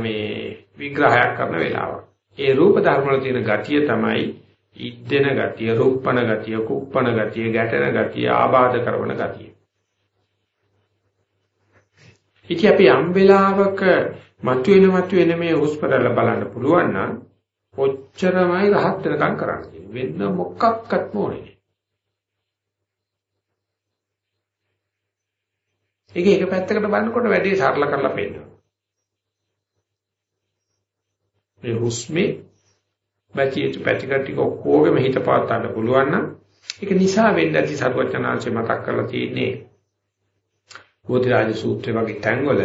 මේ විග්‍රහයක් කරන වෙලාවක්. ඒ රූප ධර්ම වල තියෙන ගතිය තමයි ඉද්දෙන ගතිය, රූපණ ගතිය, කුප්පණ ගතිය, ගැටෙන ගතිය, ආබාධ කරන ගතිය. ඉතින් අපි යම් වෙලාවක මතුවෙන මතුවෙන මේ හුස්ම රැල්ල බලන්න පුළුවන් නම් ඔච්චරමයි රහත් වෙනකම් කරන්න තියෙන්නේ. වෙන මොකක්වත් ඕනේ ඒක එක පැත්තකට බලනකොට වැඩි සරල කරලා පෙන්නනවා. මේ හුස්මේ පැතියට පැතිකඩ ටික ඔක්කොගෙම හිත පාත් ගන්න පුළුවන් නම් ඒක නිසා වෙන්න ඇති සරුවචනාංශය මතක් කරලා තියෙන්නේ බෝධිරාජ සූත්‍රය වගේ තැන්වල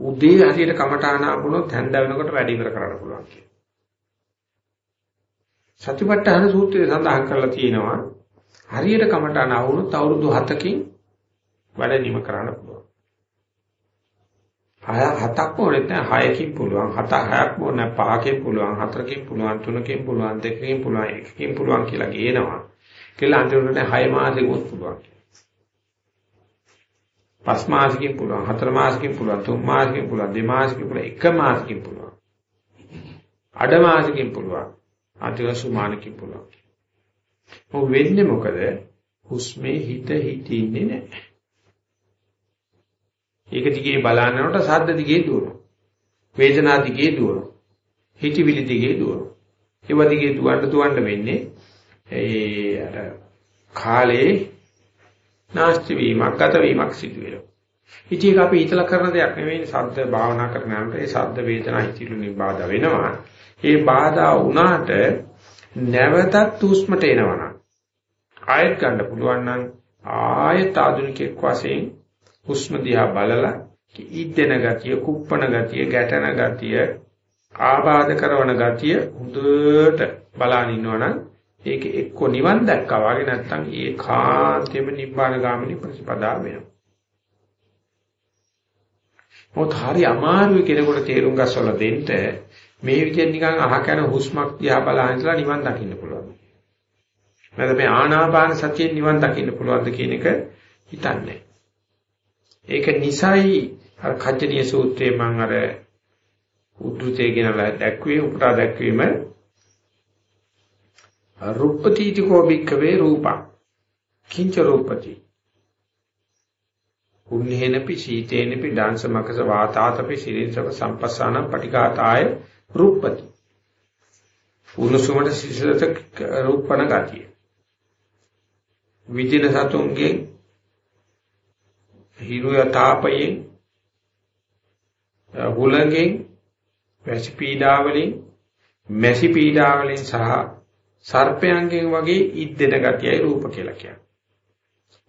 උදේ හරියට කමඨාන ආපුණොත් හැන්ද වෙනකොට වැඩි ඉවර කරන්න පුළුවන් කියන. සතිපට්ඨාන සූත්‍රයේ සඳහන් කරලා තියෙනවා හරියට කමඨාන ආවුනොත් අවුරුදු 7කින් වැඩ නිම කරන්න පුළුවන්. හය හතක් ඕනෙත් නැහැ හයකින් පුළුවන් හත හයක් ඕන පහකින් පුළුවන් හතරකින් පුළුවන් තුනකින් පුළුවන් දෙකකින් පුළුවන් එකකින් පුළුවන් කියලා කියනවා. කියලා අන්තිමට හය මාසෙකුත් පුළුවන්. පස් මාසකින් පුළුවන් හතර මාසකින් පුළුවන් තුන් මාසකින් පුළුවන් දෙක මාසකින් පුළුවන් එක මාසකින් පුළුවන්. අඩ මාසකින් පුළුවන්. අන්තිම සුමානකින් පුළුවන්. මොකද වෙන්නේ මොකද? හුස්මේ හිත හිටින්නේ නැහැ. ඒක දිගේ බලනකොට සද්ද දිගේ දුවනවා. වේදනා දිගේ දුවනවා. හිතවිලි දිගේ දුවනවා. ඒව දිගේ දුවන්න දුවන්න වෙන්නේ ඒ අර කාලේ නාස්ති වීමක් ගත වීමක් සිදු වෙනවා. ඉතින් අපි හිතලා කරන දෙයක් නෙවෙයි සද්ද භාවනා කරනකොට ඒ සද්ද වේදනා හිතිලුනි බාධා වෙනවා. ඒ බාධා වුණාට නැවතත් උස්මට එනවනම් ආයෙත් ගන්න පුළුවන් නම් ආයෙත් ආධුනිකෙක් වශයෙන් හුස්ම දිහා බලලා ඉද්දෙන ගතිය, කුප්පන ගතිය, ගැටෙන ගතිය, ආබාධ කරන ගතිය හොඳට බලන් ඉන්නවනම් ඒක එක්ක නිවන් දැක්කා වගේ නැත්නම් ඒකාන්තයෙන්ම නිබ්බාන ගාමිනී ප්‍රතිපදාව වෙනවා. මොකද හරි අමාරුයි කෙනෙකුට තේරුම් ගස්සවලා දෙන්න මේ විදිහට නිකන් අහක යන හුස්මක් දිහා බලන ඉඳලා නිවන් දකින්න පුළුවන්. නැත්නම් මේ ආනාපාන සතියෙන් නිවන් දකින්න පුළුවන්ද කියන එක හිතන්නේ. ඒක නිසයි අර කච්චනීය සූත්‍රයේ මම අර උද්දුතේ ගෙනලා දැක්වේ උපුටා දැක්වීම රුප්පතිති කෝ බික්කවේ රූපං කිංච රූපති උන්නේනපි සීතේනපි දාංශමකස වාතාතපි සිරින්සව සම්පස්සාන පටිඝාතාය රූපති උණුසුමට සිසිලත රූපණ ගතිය විදින සතුන්ගේ හිරු යතාපයෙන් හුලඟෙන් වැසි පීඩාවලින් මැසි පීඩාවලින් සහ සර්පයන්ගෙන් වගේ ඉද්දෙන ගතියයි රූප කියලා කියන්නේ.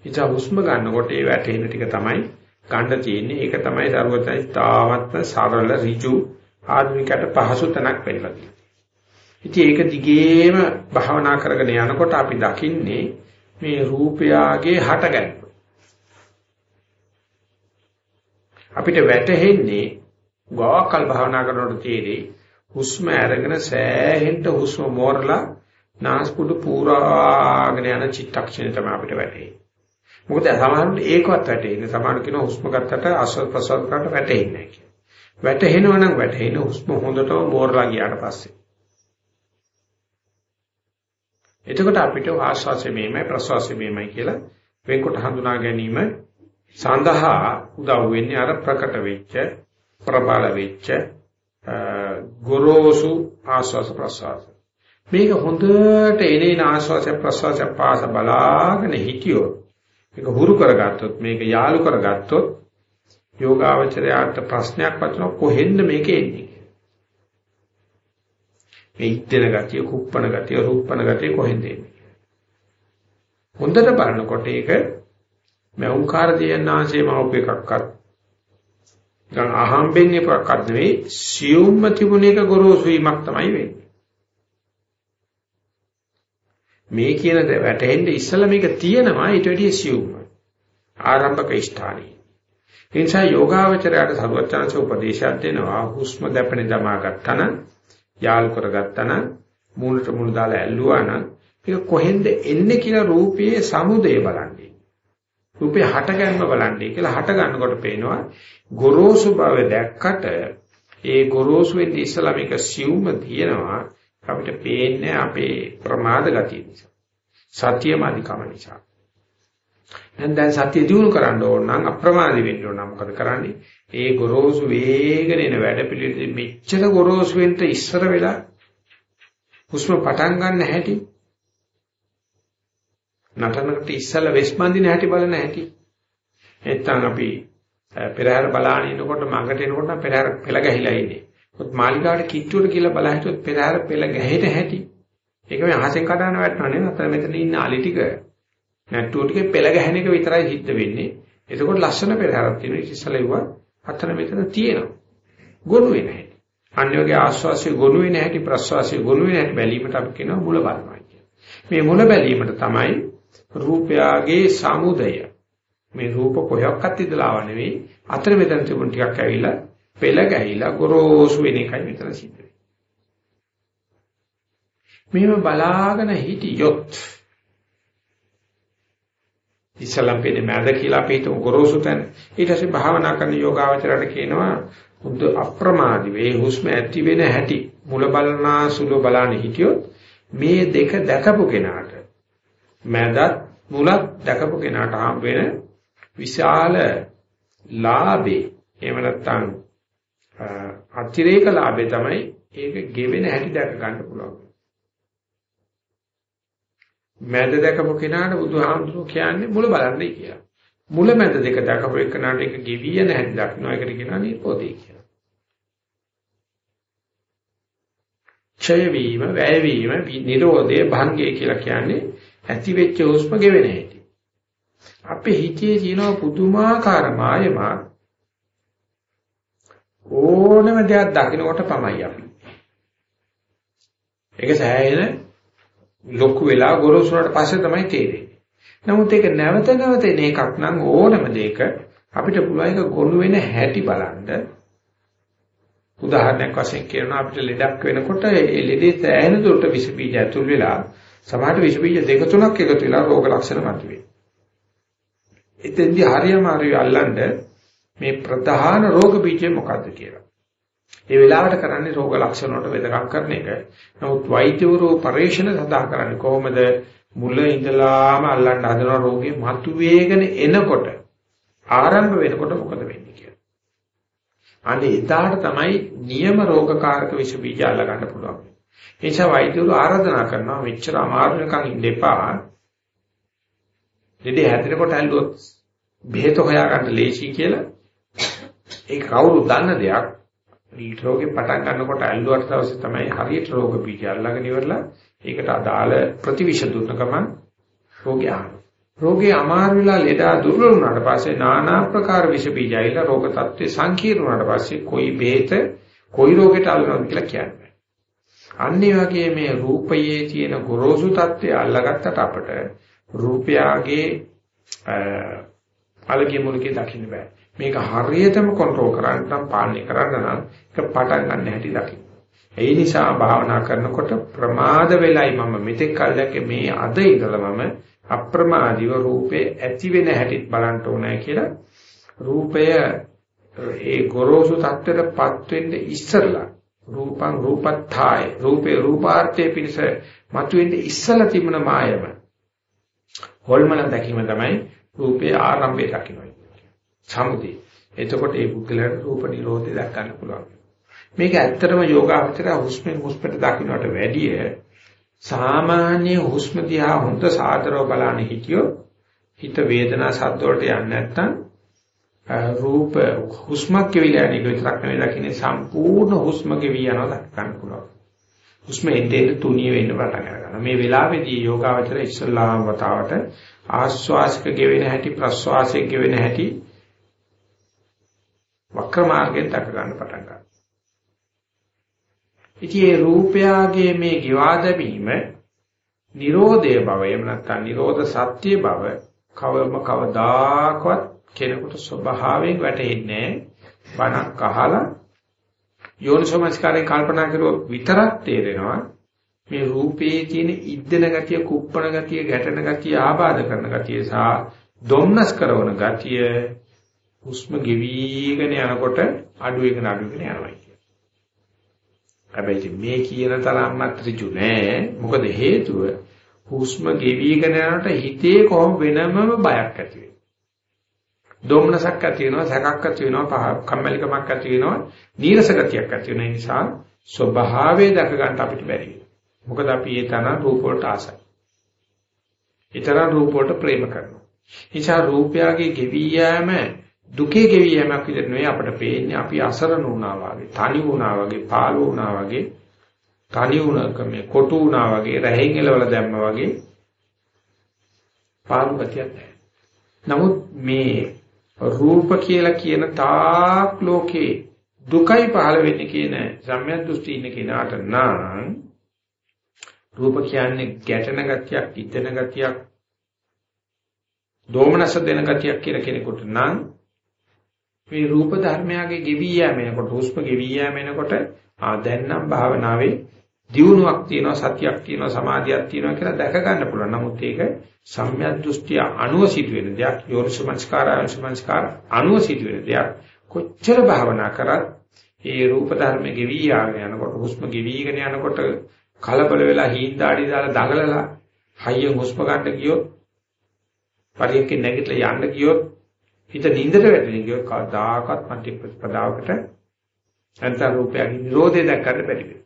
ඉතින් හුස්ම ගන්නකොට ඒ වැටෙන ටික තමයි ගන්න තියෙන්නේ. ඒක තමයි සර්වතයි තාමත්ම සරල ඍජු ආධුනිකයට පහසු තැනක් වෙන්නලා තියෙන්නේ. ඉතින් ඒක දිගේම භාවනා කරගෙන යනකොට අපි දකින්නේ මේ රූපයාගේ හටගැන්ම. අපිට වැටහෙන්නේ ගෝකල් භාවනා කරනකොට තේරෙයි හුස්ම අරගෙන සෑහෙන්න හුස්ම මෝරලා නාස්පුඩු පුරාගෙන යන චිත්තක්ෂණය තමයි අපිට වැටෙන්නේ. මොකද සමහරවිට ඒකවත් වැටෙන්නේ. සමහර කෙනා හුස්ම ගත්තට ආස්වාද ප්‍රසවාස කරන්න වැටෙන්නේ නැහැ කියන. වැටෙනවා නම් වැටෙන හුස්ම හොඳටම මෝරලා ගියාට පස්සේ. එතකොට අපිට ආශ්වාසය මෙහෙමයි ප්‍රශ්වාසය මෙහෙමයි කියලා වෙන්කොට හඳුනා ගැනීම සඳහා උදව් වෙන්නේ අර ප්‍රකට වෙච්ච ප්‍රබල වෙච්ච ගොරෝසු ආශ්වාස ප්‍රශ්වාස මේක හොඳට එනේන ආශ්වාස ප්‍රශ්වාස පාස බලාගෙන හිටියොත් මේක හුරු කරගත්තොත් මේක යාලු කරගත්තොත් යෝගාවචරයාට ප්‍රශ්නයක් වතුන කොහෙන්ද මේක එන්නේ මේ ඉද්දෙන ගතිය, කුප්පන ගතිය, රූපන ගතිය කොහෙන්ද එන්නේ? හොඳට බලනකොට ඒක මෞංකාර දෙයන්නාසේ මවුප එකක්වත් ගන් අහම්බෙන් එකක්වත් නෙවෙයි සියුම්ම තිබුණ එක ගොරෝසු වීමක් තමයි වෙන්නේ. මේ කියන දේ වැටෙන්න ඉස්සලා මේක තියෙනවා ඊට වැඩිය සියුම්. ආරම්භක ස්ථානයේ. ඒ නිසා යෝගාවචරයට සරුවචනසේ උපදේශයක් දෙනවා හුස්ම දැපෙන දමා ගන්නන යාල් කරගත්තා නම් මූලට මුල දාලා ඇල්ලුවා නම් ඒක කොහෙන්ද එන්නේ කියලා රූපයේ සමුදය බලන්නේ. රූපේ හටගන්න බලන්නේ කියලා හට ගන්නකොට පේනවා ගොරෝසු බව දැක්කට ඒ ගොරෝසු වෙන්නේ ඉස්සලා මේක සිවුම තියෙනවා අපිට පේන්නේ අපේ ප්‍රමාද ගතිය නිසා. සතියම අධිකම නිසා. දැන් දැන් සතිය දිනු කරන්න ඕන නම් අප්‍රමාදී වෙන්න ඕන නම් මොකද කරන්නේ? ඒ ගොරෝසු වේගන එන වැඩ පිළිවෙල මෙච්චර ගොරෝසු වෙන්න ඉස්සර වෙලා හුස්ම පටන් ගන්න හැටි නටනකට ඉස්සලා වෙස්බන්දින හැටි බලන හැටි නැත්තම් අපි පෙරහැර බලාගෙන ඉනකොට මඟට එනකොට පෙරහැර පෙළ ගැහිලා ඉන්නේ. ඔත් මාලිගාවට කිට්ටුවට කියලා බලා හිටියොත් පෙරහැර පෙළ ගැහෙට හැටි. ඒක මේ අහසෙන් කඩන වැටෙනවා නේද? අතන මෙතන ඉන්න අලි ටික නැට්ටුව ටිකේ පෙළ ගැහෙන එක විතරයි සිද්ධ වෙන්නේ. එතකොට ලස්සන පෙරහැරක් තියෙනවා. ඉතිසලා ඉව අතන මෙතන තියෙනවා. ගොනු වෙන හැටි. අන්‍ය වගේ ආස්වාසිය ගොනු වෙන හැටි ප්‍රස්වාසිය ගොනු වෙන හැටි බැලීමට අපි කියනවා මුල බලනවා කියන්නේ. මේ මුල බැලීමට තමයි රූපයාගේ සමුදය. මේ රූප කොහොක්වත් ඉදලා ආව නෙවෙයි. අතන මෙතන තිබුණ ටිකක් ඇවිල්ලා පෙළ ගැහිලා ගොරෝසු වෙන එකයි මෙතන සිද්ධ වෙන්නේ. මෙහෙම බලාගෙන හිටියොත් ඉස්සලම් පෙන්නේ මැද කියලා අපි හිතමු ගොරෝසු තැන. ඊට පස්සේ භාවනා කරන යෝගාවචරයට කියනවා බුද්ධ අප්‍රමාදී වේ හුස්ම ඇති වෙන හැටි මුල බලනා සුළු බලන්න හිටියොත් මේ දෙක දැකපු කෙනාට මැදත් මුලත් දැකපු කෙනාට හම් වෙන විශාල ලාභේ එහෙම නැත්නම් අතිරේක ලාභේ තමයි ඒක ගෙවෙන හැටි දැක ගන්න පුළුවන්. මැද දැකපු කෙනාට බුදුහාමුදුරුවෝ කියන්නේ මුල බලන්නයි කියලා. මුල මැද දෙක දැකපු එකනට ඒක ගෙවිය නැහැ දක්නවා ඒකට කියනවා නිරෝධය කියලා. ඡය වීම, වැය වීම, නිරෝධය, භංගය කියලා කියන්නේ ඇති වෙච්ච හුස්ම ගෙවෙන හැටි. අපේ හිතේ තියෙන පුදුමාකාර මායමක් ඕනම දෙයක් දකින්නකොට තමයි අපි. ඒක සෑහෙන ලොකු වෙලා ගොරෝසුනට පස්සේ තමයි තේරෙන්නේ. නමුත් ඒක නැවත නැවත එන එකක් නම් ඕනම දෙයක අපිට පුළුවන් ඒක ගොනු වෙන හැටි බලන්න. උදාහරණයක් වශයෙන් කියනවා අපිට ලෙඩක් වෙනකොට ඒ ලෙඩේ සෑහෙන දුරට විස බීජ ඇතුල් වෙලා සමහරට විස බීජ දෙක තුනක් එකතු වෙලා රෝග ලක්ෂණ මතුවේ. එතෙන්දී හරියම හරිය අල්ලන්න මේ ප්‍රධාන රෝග බීජය මොකද්ද කියලා. ඒ වෙලාවට කරන්නේ රෝග ලක්ෂණ වලට වෙදකම් කරන එක. නමුත් වෛද්‍යවරු පරීක්ෂණ සඳහා කරන්නේ කොහොමද? මුල ඉඳලාම අල්ලන්න හදන රෝගේ මතුවේගෙන එනකොට ආරම්භ වෙනකොට මොකද වෙන්නේ කියලා. අනේ එදාට තමයි නියම රෝගකාරක විස බීජ අල්ල ගන්න පුළුවන්. ඒ නිසා වෛද්‍යවරු ආරාධනා කරනවා මෙච්චර අමාරු නිකන් ඉන්න එපා. දෙදේ හැදෙනකොට ඇල්ලුවොත් බෙහෙත හොයාගන්න ලේසි කියලා. ඒක කවුරු දන්න දෙයක්. රෝගේ පටන් ගන්නකොට ඇල්ලුවට දවසේ තමයි හරියට රෝග බීජ අල්ලගෙන ඉවරලා ඒකට අදාළ ප්‍රතිවිෂ දුන්න ගමන් රෝගය ආනවා. රෝගේ අමාරු වෙලා ලෙඩා දුර්වල වුණාට පස්සේ নানা ආකාර විෂ බීජ ඇවිල්ලා රෝග තත්ත්වේ සංකීර්ණ වුණාට පස්සේ කොයි බෙහෙත කොයි රෝගයට අල්ලනවද කියලා කියන්නේ. අන්නේ වගේ මේ රූපයේ තියෙන ගොරෝසු තත්ත්වය අල්ලගත්තට අපට රූපයාගේ අලගේ මුලකේ දකින්න බෑ. මේක හරියටම කන්ට්‍රෝල් කරන්න නම් පාලනය කරන්න නම් ඒක පටන් ගන්න හැටි දකින්න. ඒ නිසා භාවනා කරනකොට ප්‍රමාද වෙලයි මම මෙතෙක් කල් දැක්කේ මේ අද ඉඳලා මම අප්‍රමාදීව රූපේ ඇති වෙන හැටි බලන්න ඕනෑ කියලා රූපය ඒ ගොරෝසු තත්ත්වයටපත් වෙන්න ඉස්සරලා රූපං රූපත්ථාය රූපේ රූපාර්ථයේ පිණිස මතුවෙන්න ඉස්සලා තිබුණ මායම හොල්මන දැකීම තමයි රූපේ ආරම්භය දකින්නයි සමුදේ එතකොට ඒ පුද්ගලයාට රූප නිරෝධය දක් ගන්න පුළුවන් මේක ඇත්තටම යෝගාවචර හුස්මෙන් හුස්මට දකින්නට වැඩිය සාමාන්‍ය හුස්ම දිහා හොඳ සාදරව බලන හිටියොත් හිත වේදනා සද්ද වලට යන්නේ නැත්නම් රූප හුස්මක් කෙවිලා යන එක විතරක් නෙවෙයි දකින්නේ සම්පූර්ණ හුස්ම කෙවි යනවා දක්වන්න පුළුවන්. හුස්ම එන්නේ තුනිය වෙන්න පටන් ගන්නවා. මේ වෙලාවේදී යෝගාවචර ඉස්සල්ලාම වතාවට ආශ්වාසික ගෙවෙන හැටි ප්‍රශ්වාසයේ ගෙවෙන හැටි වක්‍ර මාර්ගයෙන් දක්ව ගන්න පටන් ගන්නවා. ඉතින් ඒ රූපයාගේ මේ ගිවා දැමීම Nirodhe බව එහෙම නැත්නම් Nirodha සත්‍ය බව කවම කවදාකවත් කෙනෙකුට ස්වභාවයෙන් වැටහෙන්නේ බණක් අහලා යෝනිසෝමස්කාරයෙන් කල්පනා කරුවොත් විතරක් තේරෙනවා මේ රූපේ තියෙන ඉද්දෙන ගතිය, කුප්පණ ගතිය, ගැටෙන ගතිය, ආබාධ කරන ගතිය සහ දුම්නස් කරන ගතිය හුස්ම ගෙවිගෙන යනකොට අඩු වෙන අඩු වෙන යනවා. හැබැයි මේ කියන තරම්වත් ඍජු නෑ. මොකද හේතුව හුස්ම ගෙවිගෙන යනකොට හිතේ කොහොම වෙනමම බයක් ඇති වෙනවා. දොම්නසක් ඇති වෙනවා, සැකක් ඇති වෙනවා, කම්මැලිකමක් ඇති වෙනවා, නීරස ගතියක් ඇති වෙන නිසා ස්වභාවය දැක ගන්න අපිට බැරි වෙනවා. මොකද අපි ඒ තරම් රූප වලට ආසයි. ඒ තරම් රූප වලට ප්‍රේම කරනවා. නිසා රූපයගේ ගෙවි යෑම දුකේ ගෙවියමක් විදිහට නෙවෙයි අපිට පේන්නේ අපි අසරණ වුණා වගේ, තනි වුණා වගේ, පාළු වුණා වගේ, තනි වුණක මේ කොටු වුණා වගේ, රැහෙන් එලවල දැම්ම වගේ පාළු ගතියක් නැහැ. නමුත් මේ රූප කියලා කියන තාක් ලෝකේ දුකයි පහළ වෙන්නේ කියන සම්‍යක් දෘෂ්ටි ඉන්න කෙනාට නම් රූප කියන්නේ ගැටෙන ගතියක්, ඉතෙන ගතියක්, දෝමනස දෙන ගතියක් කියලා කෙනෙකුට නම් මේ රූප ධර්මයාගේ ගෙවි යෑම එනකොට හුස්ම ගෙවි යෑම එනකොට ආ දැන් නම් භාවනාවේ දියුණුවක් තියෙනවා සතියක් තියෙනවා සමාධියක් තියෙනවා කියලා දැක ගන්න පුළුවන්. නමුත් ඒක සම්‍යක් දෘෂ්ටිය අනුව සිදුවෙන දෙයක් යෝනිසමස්කාර අයෝනිසමස්කාර අනුව සිදුවෙන දෙයක්. කොච්චර භාවනා කරත් ඒ රූප ධර්ම ගෙවි යාගෙන යනකොට හුස්ම ගෙවිගෙන යනකොට කලබල වෙලා හීන්දාඩි දාලා දඟලලා හයියෙන් හුස්ම ගන්න ගියොත් පරියන්කේ නැගිටලා යන්න ගියොත් හිත නින්දට වැටෙන ගියොත් කවදාකවත් මන්ටි ප්‍රතිපදාවකට අන්තර රූපයගේ නිරෝධය දක්වන්න බැරි වෙනවා.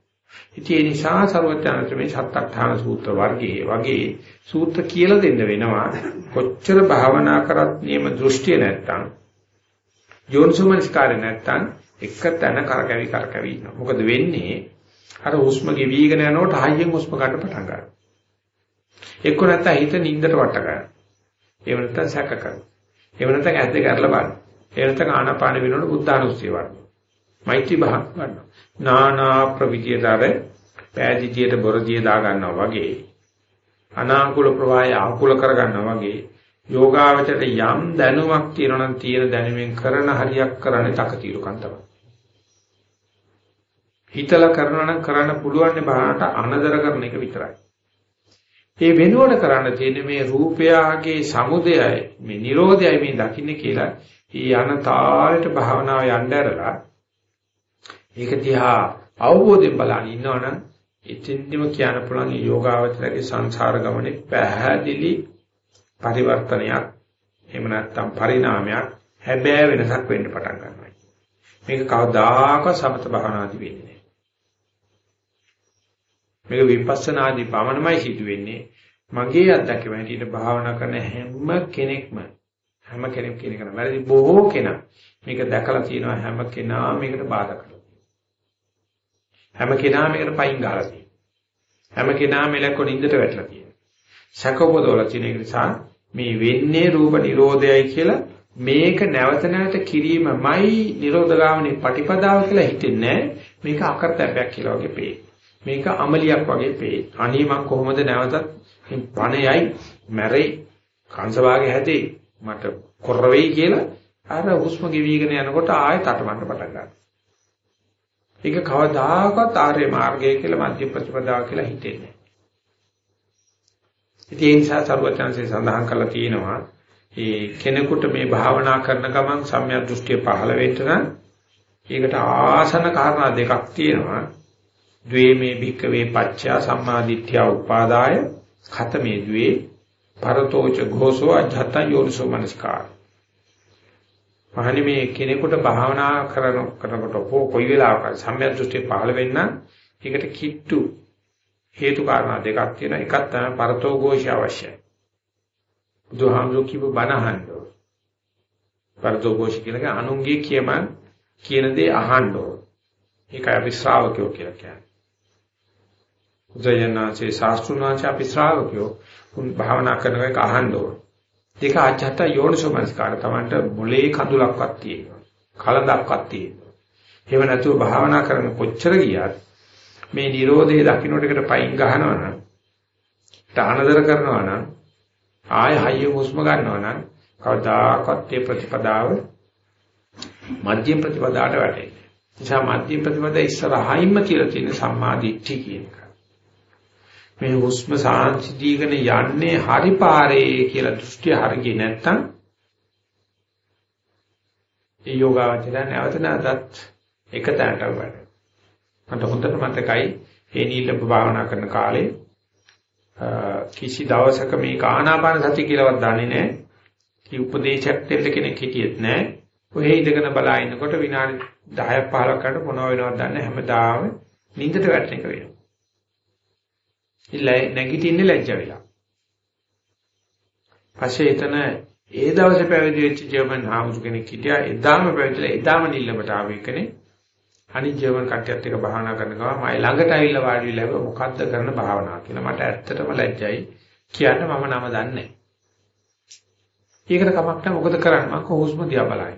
ඉතින් ඒ නිසා ਸਰවඥාන්ත මේ සත්තඨාන සූත්‍ර වර්ගයේ වගේ සූත්‍ර කියලා දෙන්න වෙනවා. කොච්චර භාවනා කරත් නියම දෘෂ්ටිය නැත්තම් යෝනිසමනස්කාරය නැත්තම් එක තැන කරකැවි කරකැවි ඉන්නවා. මොකද වෙන්නේ? අර හුස්ම ගෙවිගෙන යනකොට හයියෙන් හුස්ම ගන්න පටන් ගන්නවා. එක්ක නැත්තම් හිත නින්දට වට ගන්නවා. ඒව නැත්තම් සැක කරනවා. එහෙම නැත්නම් ඇස් දෙක අරලා බලන්න. එහෙම නැත්නම් ආනාපාන වෙනකොට බුද්ධානුස්සතිය වඩනවා. මෛත්‍රී භාව වඩනවා. නානා ප්‍රවිද්‍යතර පෑදිතියට බොරදිය දා ගන්නවා වගේ අනාකූල ප්‍රවාහය ආකූල කර ගන්නවා වගේ යෝගාවචරයට යම් දැනුමක් තියෙනවා නම් තියෙන දැනුමින් කරන හරියක් කරන්නේ තකතිරුකම් තමයි. හිතලා කරනවා නම් කරන්න පුළුවන් බාහට අනදර කරන එක විතරයි. ඒ වෙනුවට කරන්න තියෙන්නේ මේ රූපයාගේ සමුදයයි මේ Nirodhayයි මේ දකින්නේ කියලා ඊ යන තාලෙට භාවනාව යන්න ඇරලා ඒක දිහා අවබෝධයෙන් බලන ඉන්නවනම් ඉතින්දිම කියන්න පුළුවන් යෝගාවචරයේ සංසාර ගමනේ පැහැදිලි පරිවර්තනයක් එහෙම නැත්නම් පරිණාමයක් හැබෑ වෙනසක් වෙන්න පටන් ගන්නවා. මේක කවදාකවත් සමත භාවනාදී වෙන්නේ නැහැ. මේක විපස්සනාදී පමණමයි සිදු වෙන්නේ. මගේ අත්දැකීම හැටියට භාවනා කරන හැම කෙනෙක්ම හැම කෙනෙක් කියන එක නෑ. බොහෝ කෙනා මේක දැකලා තියෙනවා හැම කෙනා මේකට බාධා කරලා. හැම කෙනා මේකට පයින් ගහලා තියෙනවා. හැම කෙනා මෙලක නින්දට වැටලා තියෙනවා. සැකපොදවල තියෙන නිසා මේ වෙන්නේ රූප නිරෝධයයි කියලා මේක නැවත නැවත කිරීමමයි නිරෝධගාමී පටිපදාව කියලා හිතෙන්නේ මේක අකරතැබ්බයක් කියලා වගේ පේ. මේක අමලියක් වගේ පේ. අනේ මං කොහොමද නැවතත් පණයයි මැරෙයි කංශභාගේ හැදේ මට කොර වෙයි කියලා අර හුස්ම ගෙවිගෙන යනකොට ආයෙ තටමඬ පටන් ගන්නවා. ඒක කවදාකවත් ආර්ය මාර්ගය කියලා මධ්‍ය ප්‍රතිපදාව කියලා හිතෙන්නේ නැහැ. ඒ නිසා සර්වඥාන්සේ සඳහන් කරලා තියෙනවා ඒ කෙනෙකුට මේ භාවනා කරන ගමන් සම්‍යක් දෘෂ්ටිය පහළ වෙන්න නම් ඒකට ආසන කාරණා දෙකක් තියෙනවා. ද්වේමේ භික්කවේ පච්චා සම්මාදිට්ඨිය උපාදාය ඛතමේ ද්වේ පරතෝච ഘോഷෝ අජත යෝනිසෝ මනස්කාර. මහනි මේ කෙනෙකුට භාවනා කරන කරනකොට හෝ කොයි වෙලාවක සම්‍යක් දෘෂ්ටි පහළ වෙන්න ඒකට කිට්ටු හේතු කාරණා දෙකක් තියෙනවා. එකක් තමයි පරතෝ ഘോഷය අවශ්‍යයි. බුදුහාමුදුරු කියපු බණ අහන්න ඕන පරතෝ ഘോഷ කියලා අනුන්ගේ කියමන් කියන දේ අහන්න ඕන. ඒකයි අපි ශ්‍රාවකයෝ කියලා කියන්නේ. උදයනාචේ ශාස්ත්‍රුණාචේ අපි ශ්‍රාවකයෝ උන් භාවනා කරන එක අහන්න ඕන. දෙක අජත යෝනිසෝමනස්කාර තමන්ට මොලේ කඳුලක්වත් තියෙනවා. කලදක්වත් තියෙනවා. එහෙම නැතුව භාවනා කරන කොච්චර ගියත් මේ Nirodhe දකින්නට එකට පයින් ගහනවා නම් තානදර කරනවා නම් ආය හයිය හුස්ම ගන්නවා නම් කවදාකවත් මේ ප්‍රතිපදාව මධ්‍යම ප්‍රතිපදාවට වැටෙන්නේ. නිසා මධ්‍යම ප්‍රතිපදාව ඉස්සරහින්ම කියලා තියෙන සම්මා දිට්ඨිය කියන එක. මේ හුස්ම සාංශිදීගෙන යන්නේ හරි පාරේ කියලා දෘෂ්ටි හරියේ නැත්තම් ඒ යෝගාවචරය නැවත නැවතත් එක තැනට වැඩ. මට හොඳට මතකයි ඒ නීලබ භාවනා කරන කාලේ කිසි දවසක මේ ආනාපාන සති කියලාවත් දන්නේ නැහැ. කි උපදේශයක් දෙන්න කෙනෙක් හිටියෙත් නැහැ. ඔහේ ඉඳගෙන බලා ඉන්නකොට විනාඩි 10ක් 15ක් කරලා මොනව වෙනවද දන්නේ හැමදාම නිින්දට වැටෙන එක වෙනවා. නැගිටින්නේ ලැජ්ජ වෙලා. පස්සේ එතන ඒ දවසේ පැවිදි වෙච්ච ජර්මන් හාමුදුර කෙනෙක් හිටියා. එදාම පැවිදිලා එදාම නිල්ලමට ආව එකනේ. අනිත් ජර්මන් කට්ටියත් එක්ක භාවනා කරන ගමන් මම ළඟට ඇවිල්ලා වාඩි වෙලා ඉව මොකද්ද කරන භාවනාව කියලා මට ඇත්තටම ලැජ්ජයි. කියන්න මම නම දන්නේ නැහැ. ඒකට කමක් නැහැ මොකද කරන්නේ මම හුස්ම දිහා බලයි.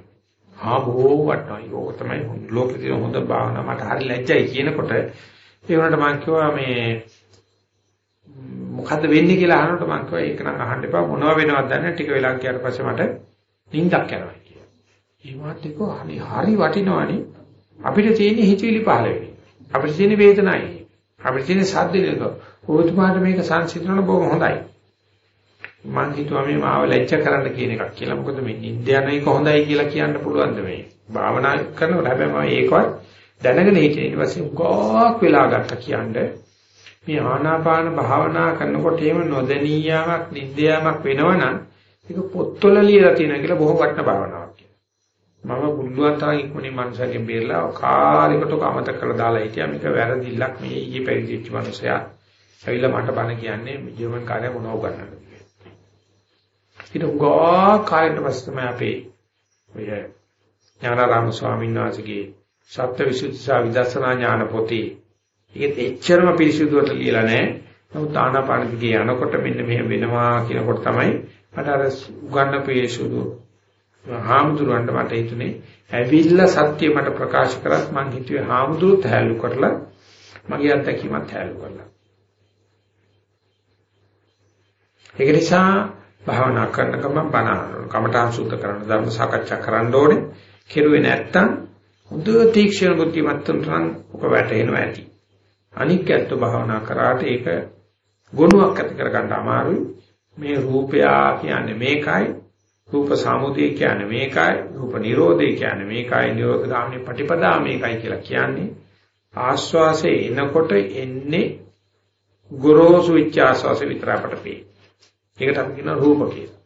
ආ බොහෝ වටනවා. ඒක තමයි ලෝකේ තියෙන හොඳ භාවනාව මට හරි ලැජ්ජයි කියනකොට ඒ වුණාට මම කිව්වා මේ මොකද්ද වෙන්නේ කියලා අහනකොට මම කිව්වා ඒක නම් අහන්න එපා මොනව වෙනවද දන්නේ ටික වෙලා ගියාට පස්සේ මට නිින්දක් යනවා කියලා. ඒ මාත් එක්ක හරි හරි වටිනවනේ අපිට තියෙන හිතවිලි පහළ වෙන්නේ. අපිට තියෙන වේදනයි. අපිට තියෙන සද්ද නේද? ඔබතුමාට මේක සංසිඳන බොහොම හොඳයි. මං හිතුවා මේ මාව ලැජ්ජ කරන්න කියන එකක් කියලා. මොකද මේ නිින්ද යන එක හොඳයි කියලා කියන්න පුළුවන්ද මේ? භාවනා කරනකොට හැබැයි මම ඒකවත් දැනගෙන හිටියේ. ඊට පස්සේ ගොක් වෙලා ගත්තා කියන්නේ මේ ආනාපාන භාවනා කරනකොට එහෙම නොදැනියාවක් නිද්දයාවක් වෙනවනම් ඒක පොත්වල ලියලා තියෙනවා කියලා බොහොම වටින භාවනාවක් කියලා. මම බුල්ලුවන් තරම් ඉක්මනින් මනුස්සයෙක් බේරලා කාර්යකට කමත කරලා දාලා හිටියා මේක වැරදිල්ලක් මේ ඊයේ පැවිදිච්ච මනුස්සයා. ඇවිල්ලා මට බණ කියන්නේ ජීවන කාර්ය මොනව ගන්නද කියලා. ඊට උගා කාර්යයට පස්සේ තමයි අපේ ඔය ඥානාරාම ස්වාමීන් වහන්සේගේ සත්‍යවිසුද්ධි සහ විදර්ශනා ඥාන පොතේ ඒකත් එච්චරම පිරිසිදුවට ලියලා නැහැ. නමුත් ආනාපාන දිගේ යනකොට මෙන්න මෙහෙම වෙනවා කියනකොට තමයි මට අර උගන්නපේ සුදු හාමුදුරන්ට මට හිතුනේ ඇවිල්ලා සත්‍ය මට ප්‍රකාශ කරත් මං හිතුවේ හාමුදුරුත් හැලු කරලා මගේ අත්දැකීමත් හැලු කරලා. ඒක නිසා භාවනා කරන ගමන් බණ කමඨාන් සුද්ධ කරන ධර්ම සාකච්ඡා කරන්න ඕනේ. කෙරුවේ නැත්තම් හොඳ තීක්ෂණ බුද්ධිමත් තුනන් ඔක වැටෙනවා ඇති. අනික් ඇත්ත භාවනා කරාට ඒක ගුණයක් ඇති කරගන්න අමාරුයි. මේ රූපයා කියන්නේ මේකයි රූප සමුදය කියන්නේ මේකයි රූප නිරෝධය කියන්නේ මේකයි නිරෝධ ගාමිනී පටිපදා මේකයි කියලා කියන්නේ ආස්වාසේ එනකොට එන්නේ ගොරෝසු විච්ඡ ආස්වාසේ විතර අපට පේ. ඒකට අපි කියනවා රූප කියලා.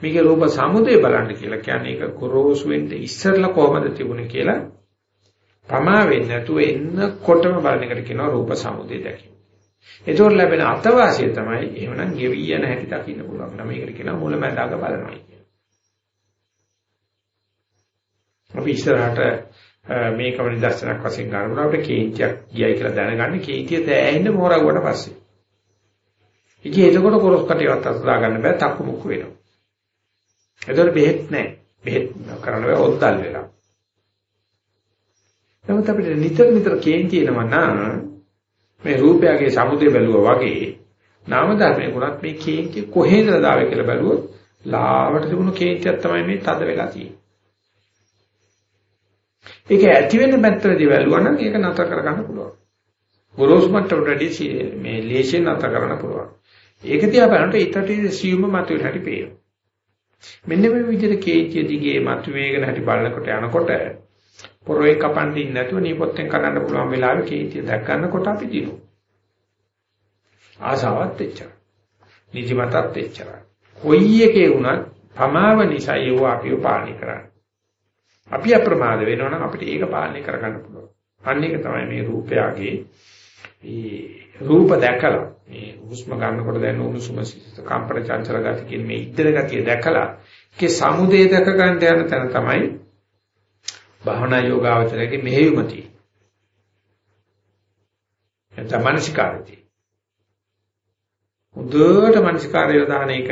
මේකේ රූප සමුදය බලන්න කියලා කියන්නේ ඒක ගොරෝසු වෙන්න ඉස්සරලා කොහමද තිබුණේ කියලා පමා වෙන්නේ නැතුව එන්නකොටම බලන එකට කියනවා රූප සමුදය දැකීම. ඒතකොට ලැබෙන අතවාසිය තමයි එහෙමනම් ගෙවි යන හැටි දකින්න පුළුවන්. නම් මේකට කියනවා මුලැමැදාක බලනවා කියන. අපි ඉස්සරහට මේකම නිදර්ශනයක් වශයෙන් ගන්නවා අපිට කේන්තියක් ගියයි කියලා දැනගන්න කේන්තිය තෑහෙන්න මෝරගුවට පස්සේ. ඉතින් එතකොට කොරස් කටියවත් අතදා ගන්න බෑ තක්කු මුක්කු වෙනවා. එතකොට බෙහෙත් නැහැ. බෙහෙත් කරන්න බෑ ඔද්දල් වෙලා. නමුත් අපිට නිතර නිතර කේන්ති එනවා නම් මේ රූපයගේ සමුදය බැලුවා වගේ නාම ධර්මයේ ගුණත් මේ කේන්ති කොහේද දාවේ කියලා බැලුවොත් ලාවට තිබුණු කේන්තියක් තමයි මේ තද වෙලා තියෙන්නේ. ඒක ඇති වෙන පැත්තදී බැලුවා නම් ඒක නතර කරගන්න පුළුවන්. ගොරෝසු මට්ටමට මේ ලේසියෙන් නතර කරන්න පුළුවන්. ඒක දිහා බලනකොට ඊටට සියුම මතුවෙන හැටි පේනවා. මෙන්න මේ විදිහට කේන්තිය දිගේ මතුවේගෙන හැටි බලනකොට යනකොට පොරොේ කපන්න ඉන්නේ නැතුව නිපොත්තෙන් කරන්න පුළුවන් වෙලාවෙ කීතිය දැක් ගන්නකොට අපි දිනු. ආසාවත් එච්චර. නිදිමතත් එච්චර. කොයි එකේ වුණත් පමාව නිසා ඒව අපිව පාලනය කරන්නේ. අපි අප්‍රමාද වෙනවා නම් අපිට ඒක පාලනය කරගන්න පුළුවන්. අන්න ඒක තමයි මේ රූපයගේ මේ රූප දැකලා මේ හුස්ම ගන්නකොට දැනෙන උණුසුම සිත කම්පන චංචල ගති කියන මේ ඉද්දර ගතිය දැකලා ඒකේ සමුදේ දැක ගන්න යන තැන තමයි භාවනා යෝගාවචරයේ මෙහෙයුම තියෙන්නේ. එතන මානසිකාරදී. උදේට මානසිකාරය යොදාන එක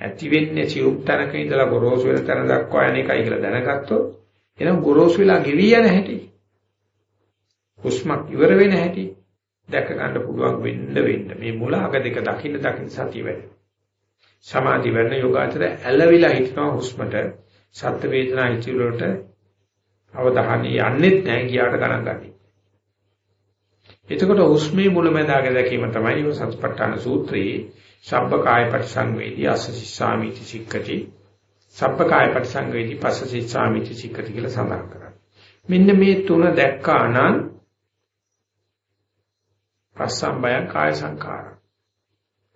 ඇති වෙන්නේ සියුම් තැනක ඉඳලා ගොරෝසු වෙන තැන දක්වා යන එකයි කියලා දැනගත්තොත් එනම් ගොරෝසු වෙලා ගෙවි යන හැටි. හුස්මක් ඉවර වෙන හැටි දැක ගන්න පුළුවන් වෙන්න වෙන්න මේ මුල අග දෙක දකින්න දකින්න සතිය වැඩි. සමාධි වෙන්න යෝගාචර ඇලවිලා හිටනවා හුස්මට සත්ත්ව වේදනා හිතිවල වලට අවධානය යන්නෙත් නැහැ ගියාට ගණන් ගන්න. එතකොට හුස්මේ මුලැමැදාග දැකීම තමයි මේ සතිපට්ඨාන සූත්‍රයේ සබ්බකාය පරිසංවේදී අසසිස්සාමිති සික්කති සබ්බකාය පරිසංවේදී පස්සසිස්සාමිති සික්කති කියලා සඳහන් කරා. මෙන්න මේ තුන දැක්කා නම් පස්සම්බයං කාය සංකාර.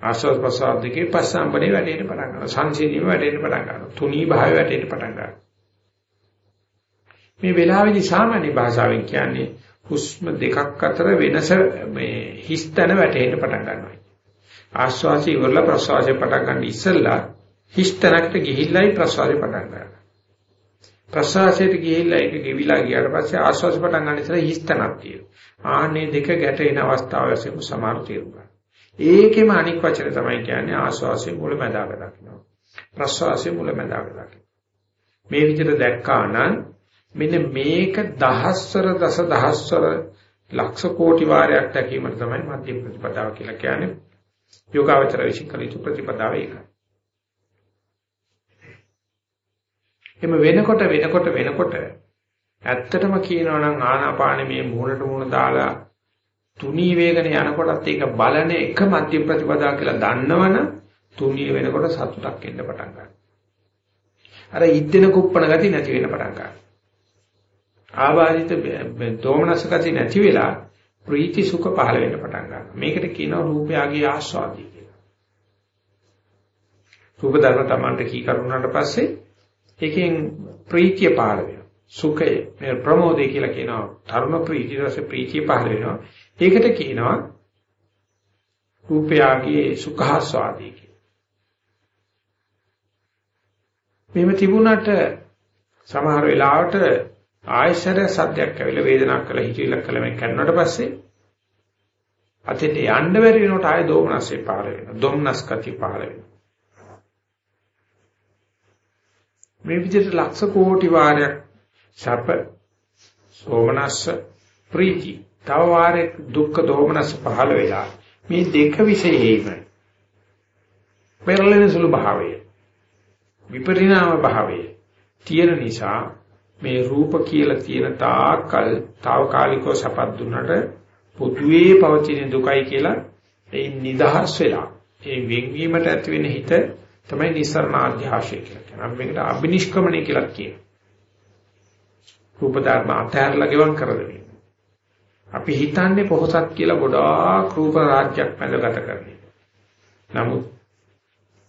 ආස්වාද ප්‍රසාද දෙකේ පස්සම්බනේ වැඩේට පටන් ගන්නවා. සංසිඳීම වැඩේට පටන් ගන්නවා. තුනී භාවය වැඩේට පටන් ගන්නවා. මේ වෙලාවේදී සාමාන්‍ය භාෂාවෙන් කියන්නේ හුස්ම දෙකක් අතර වෙනස මේ හිස්තන වැටෙන්න පටන් ගන්නවා. ආශ්වාසය ඉවරලා ප්‍රශ්වාසය පටන් ගන්න ඉස්සෙල්ලා හිස්තනකට ගිහිල්ලායි ප්‍රශ්වාසය පටන් ගන්නවා. ප්‍රශ්වාසයට ගිහිල්ලා ඒක ගෙවිලා ගියාට පස්සේ ආශ්වාසය පටන් ගන්න ඉස්සෙල්ලා හිස්තනක් තියෙනවා. ආන්නේ දෙක ගැටෙන අවස්ථාව වශයෙන් සමාන තේරුම් ඒකෙම අනික් වචන තමයි කියන්නේ ආශ්වාසයේ මුල මැදාක දකින්න. ප්‍රශ්වාසයේ මුල මැදාක දකින්න. මේ විදිහට දැක්කා නම් මෙන්න මේක දහස්වර දස දහස්වර ලක්ෂ කෝටි වාරයක් දැකීමට තමයි මධ්‍යම ප්‍රතිපදාව කියලා කියන්නේ. යෝගාවචර විශ්ින් කළ යුතු ප්‍රතිපදාව ඒකයි. එම වෙනකොට වෙනකොට වෙනකොට ඇත්තටම කියනවා නම් ආනාපානෙ මේ මූණට මූණ දාලා තුනී වේගන යනකොටත් ඒක බලන එක මධ්‍යම ප්‍රතිපදාව කියලා දන්නවනම් තුනී වෙනකොට සතුටක් එන්න පටන් ගන්නවා. අර ඉද්දෙන කුප්පණ ගති නැති වෙන්න පටන් ගන්නවා. ආවාදිත දෝමනස ගති නැති වෙලා ප්‍රීති සුඛ පහළ වෙන්න පටන් ගන්නවා. මේකට කියනවා රූපයගේ ආස්වාදී කියලා. රූප ධර්ම තමන්ට කී කරුණාට පස්සේ ඒකෙන් ප්‍රීතිය පහළ වෙනවා. සුඛය මේ ප්‍රමෝදය කියලා කියනවා. ධර්ම ප්‍රීතිය රස ප්‍රීතිය පහළ වෙනවා. ඒකට කියනවා රූපයගේ සුඛාස්වාදී කියලා. මෙහෙම තිබුණාට සමහර වෙලාවට ආයශර සද්දයක් ඇවිල්ලා වේදනාවක් කළා හිතවිල්ලක් කළා මේ කරනකොට පස්සේ අතෙට යන්න බැරි වෙනකොට ආය දෝමනස්සේ පහළ වෙනවා. දොම්නස් කති පහළ වෙනවා. මේ විදිහට ලක්ෂ කෝටි වාරයක් සැප සෝමනස්ස ප්‍රීති තව වාරයක් දුක්ඛ දෝමනස් පහළ වෙලා මේ දෙක විශේෂයෙන්ම පෙරලෙන සුළු භාවය විපරිණාම භාවය තියෙන නිසා මේ රූප කියලා තියෙන තාකල් తాවකාලිකව සපත් දුන්නට පොදුවේ පවතින දුකයි කියලා ඒ නිදහස් වෙලා ඒ වෙන්වීමට ඇති වෙන හිත තමයි නිස්සරණ ආධ්‍යාශය කියලා කියනවා. අපි මේකට අබිනිෂ්ක්‍මණය කියලා කියනවා. රූප ධර්ම අතහැරලා ගෙවන් කරදෙන්නේ. අපි හිතන්නේ පොහසත් කියලා ගොඩාක් රූප රාජ්‍යයක් මැදගත කරන්නේ. නමුත්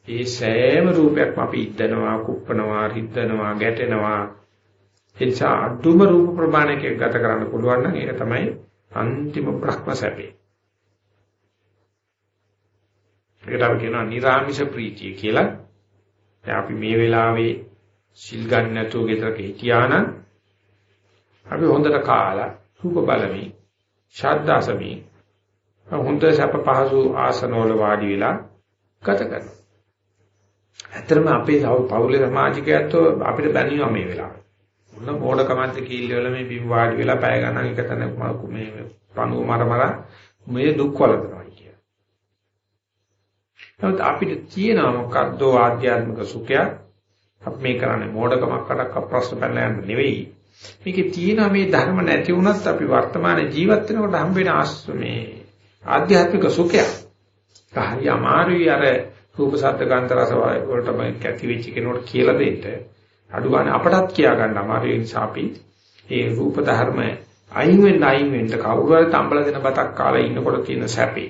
ඒ සෑම රූපයක්ම අපි ඉද්දනවා, කුප්පනවා, රිද්දනවා, ගැටෙනවා. ඒ නිසා අදුම රූප ප්‍රමාණයක ගත කරන්න පුළුවන් නම් ඒක තමයි අන්තිම බ්‍රහ්ම සැපේ. ඒකට අපි කියනවා නිරාමිෂ ප්‍රීතිය කියලා. දැන් අපි මේ වෙලාවේ සිල් ගන්න නැතුව ගෙදරක හිටියානම් අපි හොඳට කාලා රූප බලමි, ශබ්ද අසමි, හොඳ සැප පහසු ආසනවල වාඩි වෙලා ගත කරනවා. ඇත්තටම අපේ පවුලේ සමාජිකයන්ට අපිට බැනිනවා මේ වෙලාවේ. මොන මෝඩකමන්ත කීල්ල වල මේ බිම් වාඩි වෙලා පැය ගණන් එක තැන මේ පණුව මර මර මේ දුක් වලදනවා කිය. නමුත් අපිට තියෙනවා මොකද්ද ආධ්‍යාත්මික සුඛයක් අපි මේ කරන්නේ මෝඩකමක් අඩක් ප්‍රශ්න පැනලා යන්න නෙවෙයි. මේකේ තියෙන මේ ධර්ම නැති වුණත් අපි වර්තමාන ජීවත් වෙනකොට හම්බ වෙන මේ ආධ්‍යාත්මික සුඛයක්. හරි අමාරුයි අර රූප ශබ්ද ගන්ධ රස වලට මේ කැටි වෙච්ච කෙනෙකුට කියලා දෙන්න. අඩු ගන්න අපටත් කියා ගන්න අමාරු නිසා අපි ඒ රූප ධර්ම අයින් වෙන්න අයින් වෙන්න කවුරු හරි තම්බල දෙන බතක් කාලා ඉන්නකොට තියෙන සැපේ.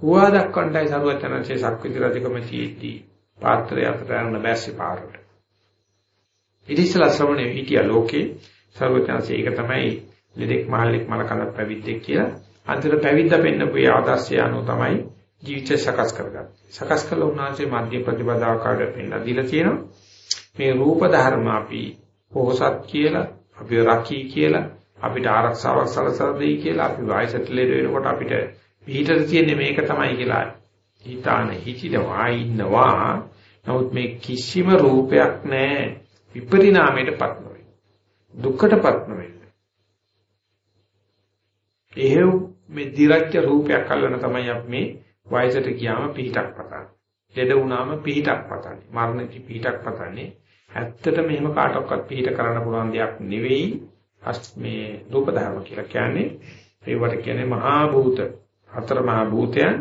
හුවා දක්වන්නයි සරුවචනන්සේ සක්විති රජකම තියෙද්දී පාත්‍රය අතට යන බැස්සි පාරට. ඉතිසලා ශ්‍රවණේ හිටිය ලෝකේ සරුවචනන්සේ ඒක තමයි ලෙඩෙක් මහල්ලෙක් මලකඳ පැවිද්දෙක් කියලා අන්තිර පැවිද්ද පෙන්නපු ආදර්ශය අනුව තමයි ජීවිතය සකස් කරගන්නේ. සකස් කළ උන්වහන්සේ මධ්‍ය ප්‍රතිපදාවකට පෙන්නලා දීලා තියෙනවා. මේ රූප ධර්ම අපි පොහසත් කියලා, අපි රකී කියලා, අපිට ආරක්ෂාවක් සලසලා දෙයි කියලා, අපි වයසට ලෙඩ වෙනකොට අපිට පිටට තියෙන්නේ මේක තමයි කියලා හිතාන හිතිනවා ඉන්නවා. නමුත් මේ කිසිම රූපයක් නැහැ විපරිණාමයටපත් නොවේ. දුක්කටපත් නොවේ. එහෙව් මේ දිරච්ච රූපයක් අල්ලන තමයි අපි මේ වයසට ගියාම පිහිටක් පතන්නේ. ලෙඩ වුණාම පිහිටක් පතන්නේ. මරණදී පිහිටක් පතන්නේ. ඇත්තට මෙහෙම කාටවත් පිහිට කරන්න පුළුවන් දෙයක් නෙවෙයි. මේ රූප ධර්ම කියලා කියන්නේ ඒවට කියන්නේ මහා භූත. හතර මහා භූතයන්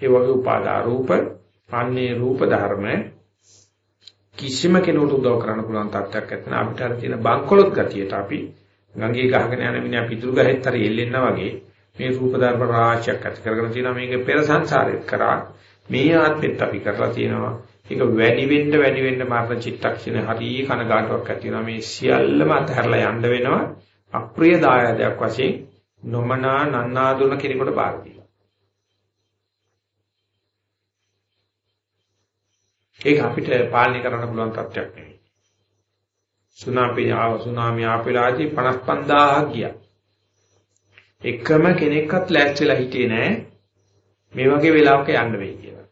ඒ වගේ උපාදා රූප, අන්නේ රූප ධර්ම කිසිම කෙනෙකුට උදව් කරන්න පුළුවන් තත්ත්වයක් නැත්නම් අපිට අර තියෙන බංකොලොත් ගතියට අපි ගංගේ ගහගෙන යන මිනිහා පිටුරු ගහෙත් හරි එල්ලෙන්නා වගේ මේ රූප ධර්ම රාශියක් ඇති කරගෙන තියෙනවා. මේක පෙර සංසාරෙත් කරා. මේ ආත්මෙත් අපි කරලා තියෙනවා. ඒක වැඩි වෙන්න වැඩි වෙන්න මරණ චිත්තක්ෂණ හරිය කනගාටුවක් ඇති වෙනවා. මේ සියල්ලම අතහැරලා යන්න වෙනවා. අප්‍රිය දායදයක් වශයෙන් නොමනා නන්නාදුන කෙනෙකුට බාර දීලා. ඒක අපිට පාලනය කරන්න පුළුවන් තත්ත්වයක් නෙවෙයි. සුනාමි ආව සුනාමි ආපෙලාදී 55000ක් ගියා. එකම කෙනෙක්වත් ලෑස්තිලා හිටියේ නෑ මේ වගේ වෙලාවක යන්න වෙයි කියලා.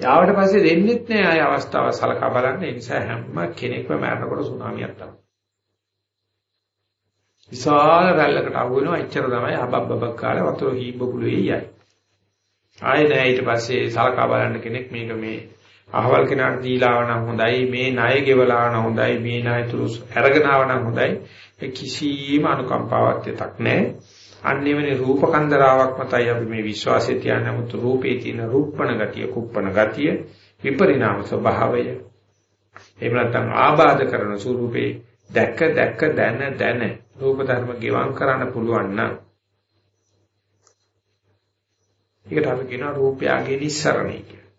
යාවට පස්සේ දෙන්නෙත් නෑ ආය අවස්ථාව සලකා බලන්න. ඒ නිසා හැම කෙනෙක්ම මරනකොට සුනාමියක් තමයි. විශාල රැල්ලකට අහු වෙනවා එච්චර තමයි හබබබක් කාලේ වතුර හීබ්බකුලේ යයි. ආයේ නෑ ඊට පස්සේ සලකා බලන්න කෙනෙක් මේක මේ අහවල් කෙනාට දීලාව නම් හොඳයි මේ ණය ගෙවලාව නම් හොඳයි මේ ණය තුරු අරගෙන ආව නම් හොඳයි කිසිම අනුකම්පාවක් දෙයක් නැහැ. අන්න එවැනි රූප කන්දරාවක් මතයි අපි මේ විශ්වාසය තියන්නේ නමුත් රූපේ තියෙන රූපණ ගතිය, කුප්පණ ගතිය, විපරිණාම ස්වභාවය. එහෙම නැත්නම් ආබාධ කරන ස්වරූපේ දැක දැක දැන දැන රූප ධර්ම ගෙවම් කරන්න පුළුවන් නම් ඒකට අපි කියනවා රූපයගේ නිස්සරණයි කියලා.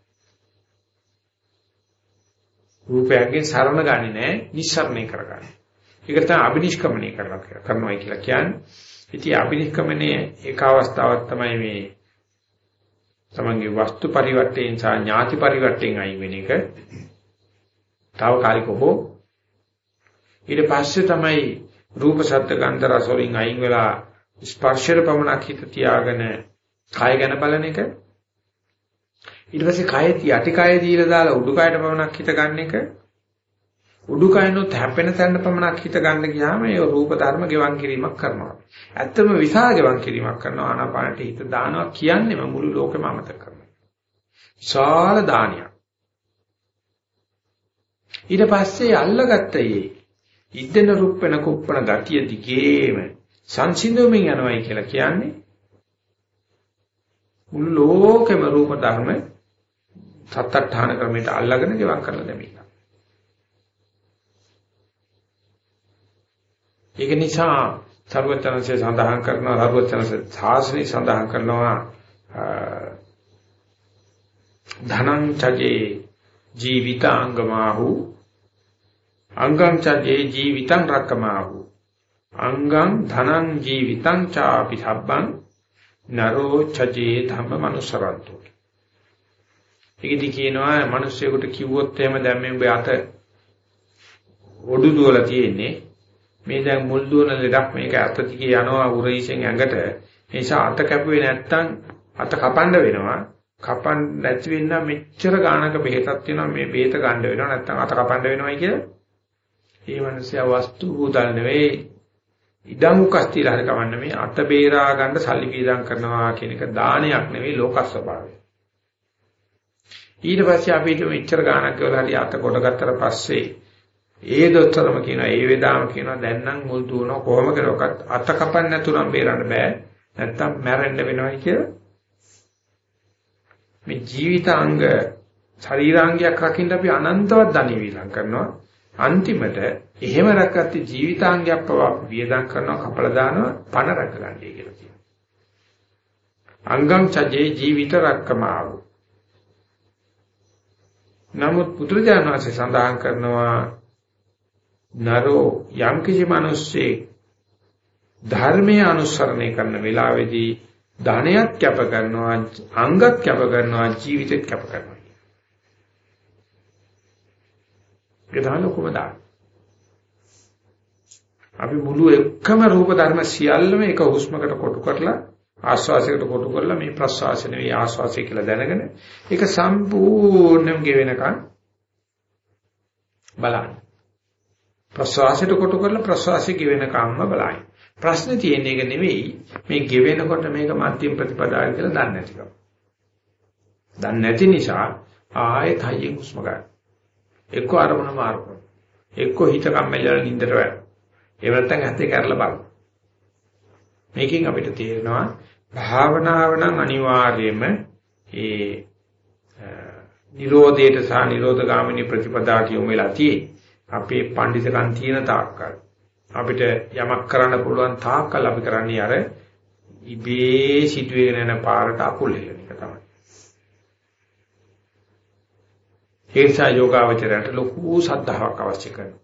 රූපයගේ සරණ ගන්නේ නැහැ, නිස්සරණය කරගන්නේ. ඒක තමයි අබිනිෂ්ක්‍මණය කරනවා කරනවා කියලා කියන්නේ. ඉතින් අබිනිෂ්ක්‍මණයේ එක අවස්ථාවක් තමයි මේ තමන්ගේ වස්තු පරිවර්තයෙන් සහ ඥාති පරිවර්තයෙන් අයින් වෙන එක. తాවකාලිකව ඊට පස්සේ තමයි රූප ශබ්ද ගන්ධ රස වලින් අයින් වෙලා ස්පර්ශර පමණක් හිත තියාගෙන කය ගැන බලන එක. ඊට පස්සේ කය යටි කය දීලා දාලා උඩු කයට පමණක් හිත ගන්න එක. උඩුකයනොත් හැපෙන තැන පමණක් හිත ගන්න ගියාම ඒ රූප ධර්ම ගෙවන් කිරීමක් කරනවා. ඇත්තම විසාර ගෙවන් කිරීමක් කරනවා ආනාපානට හිත දානවා කියන්නේම මුළු ලෝකෙම අමතක කරනවා. විශාල දානියක්. ඊට පස්සේ අල්ලගත්තේ ඉද්දෙන රුප්පෙන කුප්පන ගතිය දිගේම සංසිඳුමින් යනවායි කියලා කියන්නේ මුළු ලෝකෙම රූප ධර්ම සත්අට්ඨාන ක්‍රමයට අල්ලගෙන ගෙවම් කරලා දැමීලා. ඒක නිසා සර්වචනසේ සඳහන් කරනවා සර්වචනසේ සාසනය සඳහන් කරනවා ධනං චජේ ජීවිතාංගමාහු අංගං චජේ ජීවිතං රක්කමාහු අංගං ධනං ජීවිතං චාපි සබ්බං නරෝ චජේ ධම්ම මනුසරන්තෝ ඒකදී කියනවා මිනිස්සුෙකුට කිව්වොත් එහෙම දැන් මේ උඹේ අත ඔඩු දුවලා තියෙන්නේ මේ දැන් මුල් දුවන ලෙඩක් මේක අත දිගේ යනවා උරයිසෙන් ඇඟට. ඒ නිසා අත කැපුවේ නැත්තම් අත කපන්න වෙනවා. කපන්න නැති වෙන්න මෙච්චර ගාණක බෙහෙතක් තියෙනවා. මේ බෙහෙත ගන්න වෙනවා. නැත්තම් අත කපන්න වෙනවයි කියලා. ඒ මිනිස්සයා වස්තු බුදල් නෙවෙයි. ඉඩම් කස්තිලා හරි කවන්න මේ අත බේරා ගන්න සල්ලි පීදම් කරනවා කියන එක දානයක් නෙවෙයි ලෝක ස්වභාවය. ඊට පස්සේ අපිට මෙච්චර ගාණක් කියලා හරි අත කොට ගත්තට පස්සේ ඒ දොස්තරම කියනවා ඒ වේදාම කියනවා දැන් නම් මුල් දුවන කොහොම කරවකත් අත කපන්න නැතුනම් බේරන්න බෑ. නැත්තම් මැරෙන්න වෙනවයි කියලා. මේ ජීවිතාංග ශරීරාංගයක් රකින්න අපි අනන්තවත් ධනෙ වීලම් කරනවා. අන්තිමට එහෙම රැකගත්ත ජීවිතාංගයක් පවා වියදම් කරනවා කපලා දානවා පණ රැකගන්නයි කියලා කියනවා. අංගම් චජේ ජීවිත රක්කමාව. නමුත් පුදුරජාණන් වහන්සේ සඳහන් කරනවා නරෝ යම් කිසි මිනිස්සෙක් ධර්මයේ අනුසරණය කරන වෙලාවේදී ධනයක් කැප කරනවා අංගත් කැප කරනවා ජීවිතෙත් කැප කරනවා ඒක තමයි කොහොමද අපි මුළු එකම රූප ධර්ම සියල්ලම එක හුස්මකට කොටු කරලා ආස්වාසයකට කොටු කරලා මේ ප්‍රස්වාසය නෙවෙයි ආස්වාසය කියලා දැනගෙන ඒක සම්පූර්ණයෙන්ම ගෙවෙනකන් බලන්න. ප්‍රස්වාසයට කොටු කරලා ප්‍රස්වාසය ගෙවෙනකන්ම බලන්න. ප්‍රශ්නේ තියෙන්නේ ඒක නෙවෙයි මේ ගෙවෙනකොට මේක මධ්‍යම ප්‍රතිපදාව කියලා දන්නේ නැතිකම. දන්නේ නැති නිසා ආයෙත් හයියෙන් හුස්ම ගන්න. එක්ක අරමුණ මාරු කරනවා. එක්ක හිත කම්මැලිලා නින්දට වැටෙනවා. ඒ නැත්තම් ඇත්තේ කරලා බලන්න. මේකෙන් අපිට තේරෙනවා භාවනාව නම් අනිවාර්යයෙන්ම ඒ නිරෝධයට සහ නිරෝධගාමිනී ප්‍රතිපදාට යොමු වෙලා තියෙන්නේ. අපේ පඬිතුකම් තියෙන තාක්කල් අපිට යමක් කරන්න පුළුවන් තාක්කල් අපි කරන්නේ අර ඉබේ සිදුවෙගෙන යන පාරට අකුල් හෙලන එක තමයි. ඒසා යෝගාවචරයට ලොකු සද්ධාාවක් අවශ්‍ය කරනවා.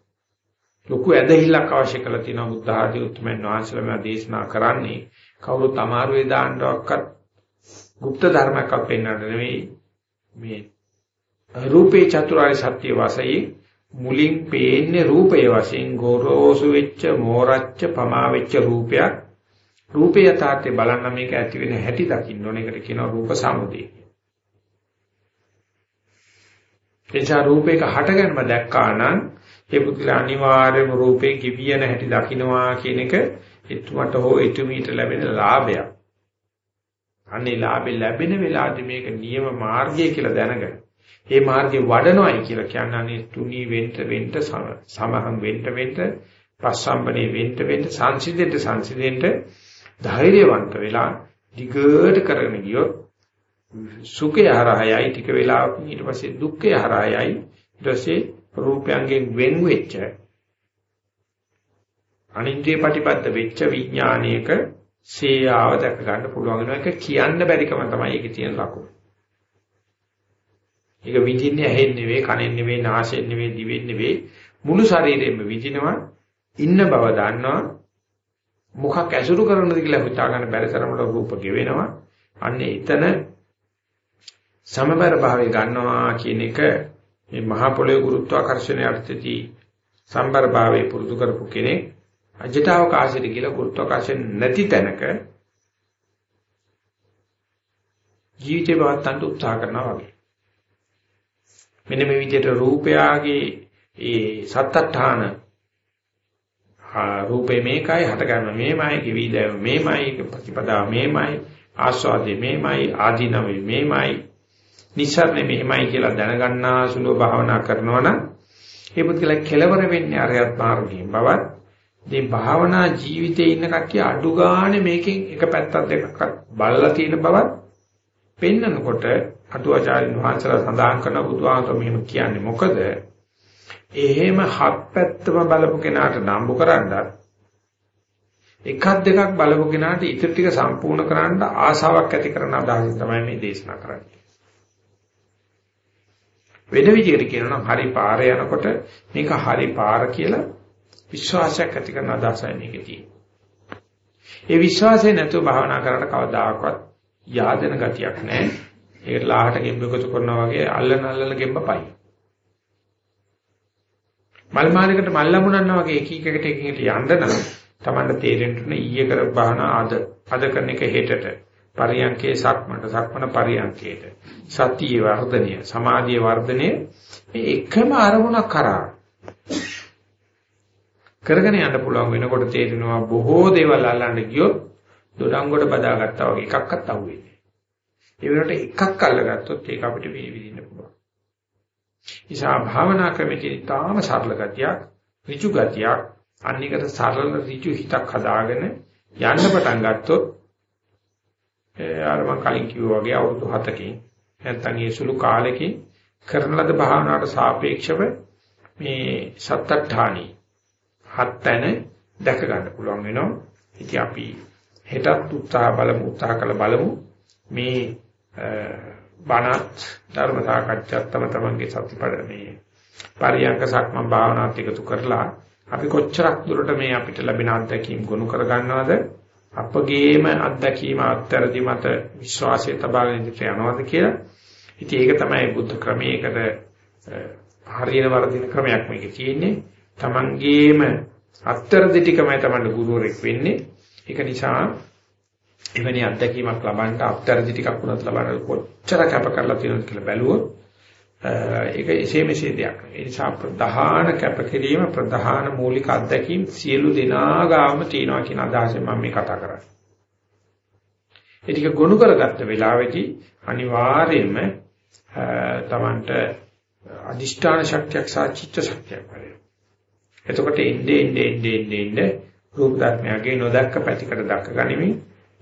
ලොකු ඇදහිල්ලක් අවශ්‍ය කරලා තියෙනවා බුද්ධ ආදී උතුම්යන් වහන්සේලා දේශනා කරන්නේ කවුරුත් අමාරුවේ දාන්නවක්වත් গুপ্ত ධර්මයක් අපෙන්නට නෙවෙයි මේ රූපේ චතුරාර්ය සත්‍ය වාසයේ මුලින් පේන්නේ රූපය වශයෙන් ගොරෝසු වෙච්ච මෝරච්ච පමා වෙච්ච රූපයක් රූපේ යථාර්ථය බලන්න මේක ඇති වෙන හැටි දකින්න ඕන එකට කියනවා රූප සමුදය එචා රූපයක හටගන්ම දැක්කා නම් ඒ පුදුලා අනිවාර්යම රූපේ කිවියන හැටි දකින්නවා කියන එක එතුමට හෝ එතුමීට ලැබෙන ලාභයක්. අනේ ලාභේ ලැබෙන වෙලාවදී මේක නියම මාර්ගය කියලා දැනගන්න. මේ මාර්ගේ වඩනවායි කියලා කියන්නේ අනේ තුනී වෙන්න වෙන්න සමහන් වෙන්න වෙන්න පස්සම්බනේ වෙන්න වෙන්න සංසිඳෙන්න සංසිඳෙන්න ධෛර්යවන්ත වෙලා දිගට කරගෙන ගියොත් සුඛය හරහායයි ටික වෙලාවකින් ඊට පස්සේ දුක්ඛය හරහායයි ඊට පස්සේ රූපයන්ගෙන් වෙන් වෙච්ච අනිත්‍ය ප්‍රතිපද වෙච්ච විඥානයක සේයාව දැක ගන්න පුළුවන් වෙන එක කියන්න බැරිකම තමයි ඒකේ තියෙන ලකුණ. ඒක විඳින්නේ ඇහෙන් නෙවෙයි, කනෙන් නෙවෙයි, නාසයෙන් නෙවෙයි, දිවෙන් නෙවෙයි මුළු ශරීරයෙන්ම විඳිනවා ඉන්න බව දන්නවා මොකක් ඇසුරු කරනද කියලා හිතා ගන්න බැරි තරමට රූප ගෙවෙනවා. අන්න එතන සමබර භාවය ගන්නවා කියන එක මේ මහා පොළොවේ ගුරුත්වාකර්ෂණය අර්ථදී සම්බර භාවයේ පුරුදු කරපු කෙනෙක් අජිතාවකාශයට කියලා ගුරුත්වාකර්ෂණ නැති තැනක ජීවිතේ පවත්තන්න උත්සාහ කරනවා වගේ. මෙන්න මේ විදිහට රූපයාගේ ඒ සත්තඨාන. රූපේ මේකයි හටගන්න මේමයි කිවිදම මේමයි ප්‍රතිපදා මේමයි ආස්වාදේ මේමයි ආදීනවේ මේමයි. නිසරණේ මේමයි කියලා දැනගන්නා සුළු භාවනා කරනවා නම් ඒ පුද්ගලයා කෙලවර වෙන්නේ අරයත් මාර්ගයෙන් බවත් මේ භාවනා ජීවිතේ ඉන්න කට්ටිය අඩු ගානේ මේකෙන් එක පැත්තක් දෙකක් බලලා තියෙන බවත් පෙන්නකොට අටුවාචාරින් වහන්සේලා සඳහන් කරන බුදුහාමර මෙහෙම කියන්නේ මොකද එහෙම හත් පැත්තම බලපු කෙනාට නම්බු කරන්නත් එකක් දෙකක් බලපු කෙනාට ඉතිරි ටික සම්පූර්ණ කරන්න ආසාවක් ඇති කරන අදහසින් තමයි මේ දේශනා කරන්නේ. වෙන විදිහට කියනවා නම් හරි පාර යනකොට මේක හරි පාර කියලා විශ්වාසයක් ඇති කරන අදහසයි මේකේ තියෙන්නේ. ඒ විශ්වාසය නැතුව භාවනා කරන්න කවදාකවත් yaadena ගතියක් නැහැ. ඒකට ලාහට ගෙම්බ එකතු කරනවා වගේ අල්ලන අල්ලන ගෙම්බ පයි. මල් මාලයකට මල් ලැබුණා වගේ එක එකකට එකකට යන්න නම් Tamanට තේරෙන්න ඕනේ ඊයේ කර බහන අද අද කරන එක හෙටට පරියන්කේ සක්මණට සක්මණ පරියන්කේට සතිය වර්ධනය සමාධිය වර්ධනය මේ එකම අරමුණක් කරා කරගෙන යන්න පුළුවන් වෙනකොට තේරෙනවා බොහෝ දේවල් අල්ලන්න ගියොත් දොඩංගොඩ බදාගත්තා වගේ එකක්වත් අහුවෙන්නේ. ඒ වෙනකොට එකක් අල්ලගත්තොත් ඒක අපිට විවිදින්න පුළුවන්. නිසා භාවනා ක්‍රමයේ තාම සරල ගතියක්, ඍජු ගතියක්, අනිකට සරල ඍජු හිතක් හදාගෙන යන්න පටන් ගත්තොත් අර මම කලින් කිව්වා වගේ අවුරුදු 7කින් නැත්නම් ඒ සුළු කාලෙකින් කරන ලද භාවනාවට සාපේක්ෂව මේ සත්තඨානි හත්තන දැක ගන්න පුළුවන් වෙනවා. ඉතින් අපි හෙටත් උත්සාහ බලමු උත්සාහ කළ බලමු මේ බණත් ධර්ම සාකච්ඡාත් තම තමන්ගේ සතිපඩ මේ පරියංක සක්මන් භාවනාත් එකතු කරලා අපි කොච්චරක් දුරට මේ අපිට ලැබෙන අත්දැකීම් ගොනු කර ගන්නවද අපගේම අත්දැකීම අත්තරදි මත විශ්වාසය තබාගෙන ඉඳලා යනවාද කියලා. ඉතින් ඒක තමයි බුද්ධ ක්‍රමයකට හරියන වර්ධින ක්‍රමයක් මේකේ තියෙන්නේ. Tamangeema අත්තරදි ටිකමයි Tamanට ගුරුවරෙක් වෙන්නේ. ඒක නිසා එවැනි අත්දැකීමක් ලබන්න අත්තරදි ටිකක් වුණත් ලබන්න කොච්චර කැප කරලා තියෙනවද කියලා බැලුවොත් ඒක එසේ මෙසේ දෙයක්. ඒ නිසා ප්‍රධාන කැපකිරීම ප්‍රධාන මූලික අත්දැකීම් සියලු දෙනා ගාම තියෙනවා කියන අදහසෙන් මම මේ කතා කරන්නේ. ඒ ටික ගොනු කරගත්ත වෙලාවේදී අනිවාර්යයෙන්ම තමන්ට අදිෂ්ඨාන ශක්තියක් සහ චිත්ත ශක්තියක් වෙනවා. එතකොට ඉන්නේ ඉන්නේ ඉන්නේ ඉන්නේ රූප ධර්මයගේ නොදක්ක පැතිකඩ දක්ක ගනිමින්